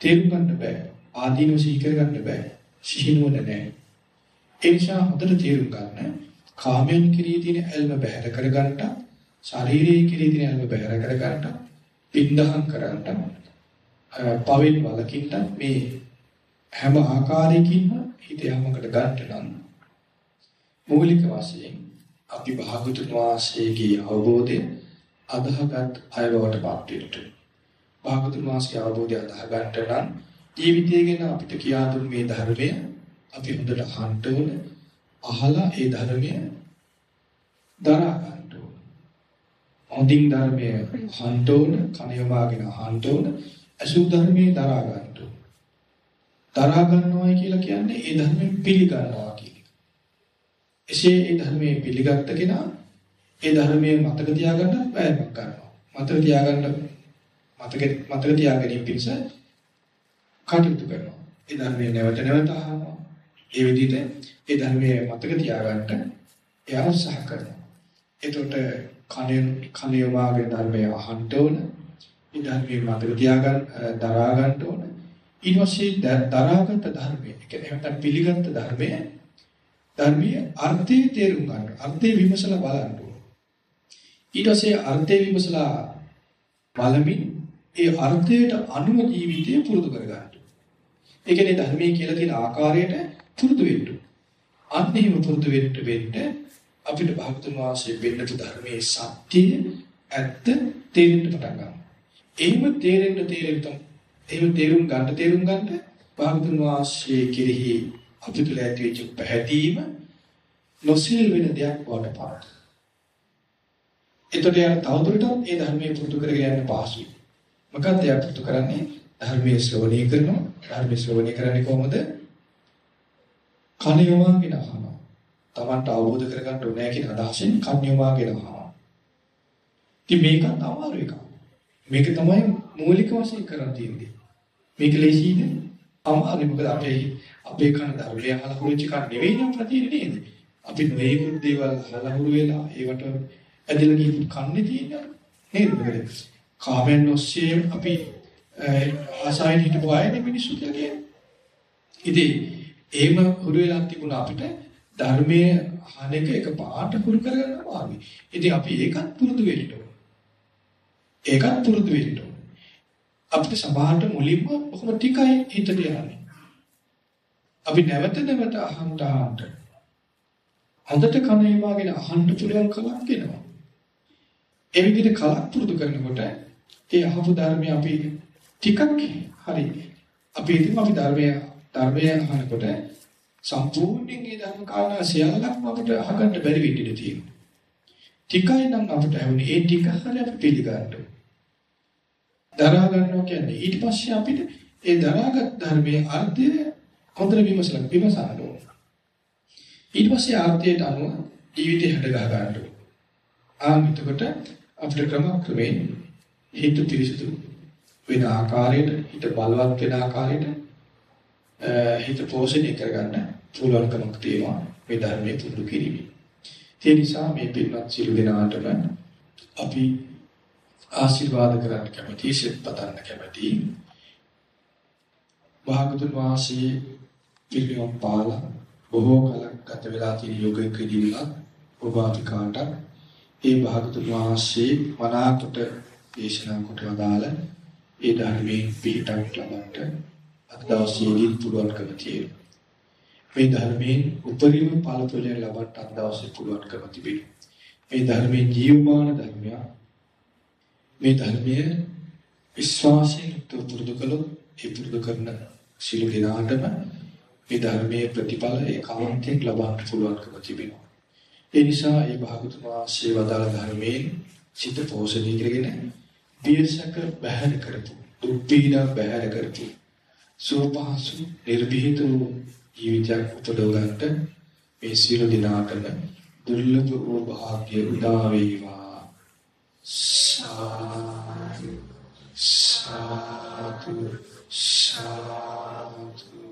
තේරුම් ගන්න බෑ. ආදීනව සිහි කර ගන්න බෑ. සිහිනුවන නැහැ. ඒ නිසා හොඳට තේරුම් ගන්න කාමයන් කෙරෙහි තියෙන ඇල්ම බැහැර කර ගන්නට ශාරීරික කෙරෙහි තියෙන ඇල්ම බැහැර කර ගන්නට පින්දහම් කරන්නට පවෙන් වලකින්න මේ හැම ආකාරයකින්ම හිත යමකට ගන්න නම් මූලික වශයෙන් අපි භාගතුන් වහන්සේගේ අවබෝධය අදහගත් අය බවට පත් වෙන්න. භාගතුන් වහන්සේගේ අවබෝධය අදහ ගන්නට නම් ජීවිතය ගැන අපිට කියා දුන් මේ ධර්මය අපි හොඳට අහන්න ඕන. අහලා ඒ ධර්මය දරා ගන්න ඕන. හොඳින් ධර්මය අහන්න ඕන, කන යොමාගෙන අහන්න ඕන, අසු ධර්මයේ දරා ගන්න ඕන. දරා ගන්නවා කියලා කියන්නේ ඒ ධර්මයෙන් පිළිගන්නවා කියන එක. එසේ ඒ ධර්මයේ පිළිගත්ත කෙනා ඒ ධර්මයේ මතක තියාගන්න බෑමක් ගන්නවා. මතක තියාගන්න මතක මතක තියාගැනීම පිණිස කටයුතු කරනවා. ඒ ධර්මයේ නැවත නැවත අහනවා. ඒ විදිහට ඒ ධර්මයේ මතක තියාගන්න එයා උත්සාහ කරනවා. එතකොට කණෙන් කණිය වාගේ ධර්මය අහන්න ඕන. ඒ ධර්මයේ මතක තියාගන්න දරා ගන්න ඕන. ඊට පස්සේ දරාගත් ධර්මයේ කියන්නේ නැත්නම් පිළිගත් ධර්මයේ ධර්මයේ අර්ථය තේරුම් ගන්න. අර්ථය විමසලා බලන්න ඕන. ඊට පස්සේ අර්ථය විමසලා බලමින් ඒ අර්ථයට අනුව ජීවිතය පුරුදු කර ගන්න. ඒ කියන්නේ ධර්මයේ කියලා තියෙන ආකාරයට පුරුදු වෙන්න. අන්න එහෙම පුරුදු වෙන්න වෙන්න අපිට භාගතුන් වහන්සේ වෙන්නතු ධර්මයේ සත්‍ය ඇත්ත තේරෙන්න පටන් ගන්නවා. එහෙම තේරෙන්න තේරෙන්න එහෙම තේරුම් ගන්න තේරුම් ගන්න භාගතුන් වහන්සේ කෙරෙහි අපි තුළ ඇති වෙච්ච පැහැදීම නොසිල් වෙන දෙයක් වඩපාත. එතකොට යා තවදුරටත් ඒ ධර්මයේ පුරුදු කරගෙන යන්න පහසුයි. මොකක්ද යා පුරුදු කරන්නේ? ධර්මයේ ශ්‍රවණය කරනවා. ධර්මයේ ශ්‍රවණය කරන්නේ කොහොමද? කන යොමාගෙන අහනවා. Tamanට අවබෝධ කරගන්න ඕනේ කියන අදහසෙන් කන් යොමාගෙන අහනවා. ඉතින් මේකත් අමාරු එකක්. මේක තමයි මූලික වශයෙන් කරන් තියෙන්නේ. මේක ලේසියිද? අමාරුයි මොකද අපේ අපේ කන ධර්මය අහලා හුරුච්ච කන් නෙවෙයි නම් ප්‍රතිනේ නේද? අපි නොයෙකුත් දේවල් අහලා හුරු වෙලා ඒවට ඇදලා ගිහින් කන්නේ තියෙනවා නේද? මොකද කාමෙන් ඔස්සේ අපි ආසයින් හිටපු අයනේ මිනිස්සු කියලා කියන්නේ. ඉතින් එහෙම හුරු වෙලා තිබුණා අපිට ධර්මයේ අහන එක එක පාට පුරු කරගන්න අමාරුයි. ඉතින් අපි ඒකත් පුරුදු වෙන්න ඕන. ඒකත් පුරුදු වෙන්න ඕන. අපිට සබහාට මුලින්ම කොහොම ටිකයි හිතට යන්නේ. අපි නැවත නැවත අහන්න අහන්න හොඳට කනේ වාගෙන අහන්න පුළුවන් කලක් එනවා. ඒ විදිහට කලක් පුරුදු කරනකොට ඒ අහපු ධර්මය අපි ටිකක් හරි අපි ඉතින් අපි ධර්මය ධර්මය අහනකොට සම්පූර්ණයෙන් ඒ ධර්ම කාරණා සියල්ලක්ම අපිට අහගන්න බැරි වෙන්න ඉඩ තියෙනවා. ටිකයි නම් අපිට ඇහුනේ ඒ ටික හරිය අපි පිළිගන්න. දරා ගන්නවා කියන්නේ ඊට පස්සේ අපිට ඒ දරාගත් ධර්මයේ අර්ථය හොඳට විමසලා විමසන්න ඕන. ඊට පස්සේ ආර්ථයට අනුව ජීවිතය හැඩ ගහ ගන්න ඕන. ආන් එතකොට අපිට ක්‍රම ක්‍රමයෙන් හිත පිරිසිදු වෙන ආකාරයට හිත බලවත් වෙන ආකාරයට හිත පෝෂණය කරගන්න පුළුවන්කමක් තියෙනවා මේ ධර්මයේ පුරුදු කිරීමෙන්. ඒ නිසා මේ පින්වත් සිළු දෙනාටම අපි ආශිර්වාද කරන්න කැමති, සෙත් පතන්න කැමති. භාගතුන් වහන්සේ පිළිවෙම් පාලා බොහෝ කලක් ගත වෙලා තියෙන යෝගකදීලා ඔබ අපි කාට ඒ භාගතුන් වහන්සේ මනාකොට දේශනා කොට වදාළ ඒ ධර්මයේ පිටක් ලබන්න අද දවසේදී පුළුවන්කම තියෙනවා. මේ ධර්මයෙන් උපරිම ඵල ප්‍රයෝජන ලබන්න අද දවසේ පුළුවන්කම තිබෙනවා. මේ ධර්මයේ ජීවමාන ධර්මයක් මේ ධර්මය විශ්වාසයෙන් පුරුදු කළොත් ඒ පුරුදු කරන සිළු දිනාටම මේ ධර්මයේ ප්‍රතිඵල ඒකාන්තයෙන් ලබන්න පුළුවන්කම තිබෙනවා. ඒ නිසා මේ භාගතුන් වහන්සේ වදාළ ධර්මයෙන් සිත පෝෂණය කරගෙන දියසක බැහැර කරති. දුක් පීඩා බැහැර කරති. සෝපහසු නිර්භීත වූ ජීවිතයක් උපදව ගන්නට මේ සියලු දිනාටම දුර්ලභ වූ භාග්‍ය උදා වේවා. සාදු සාදු සාදු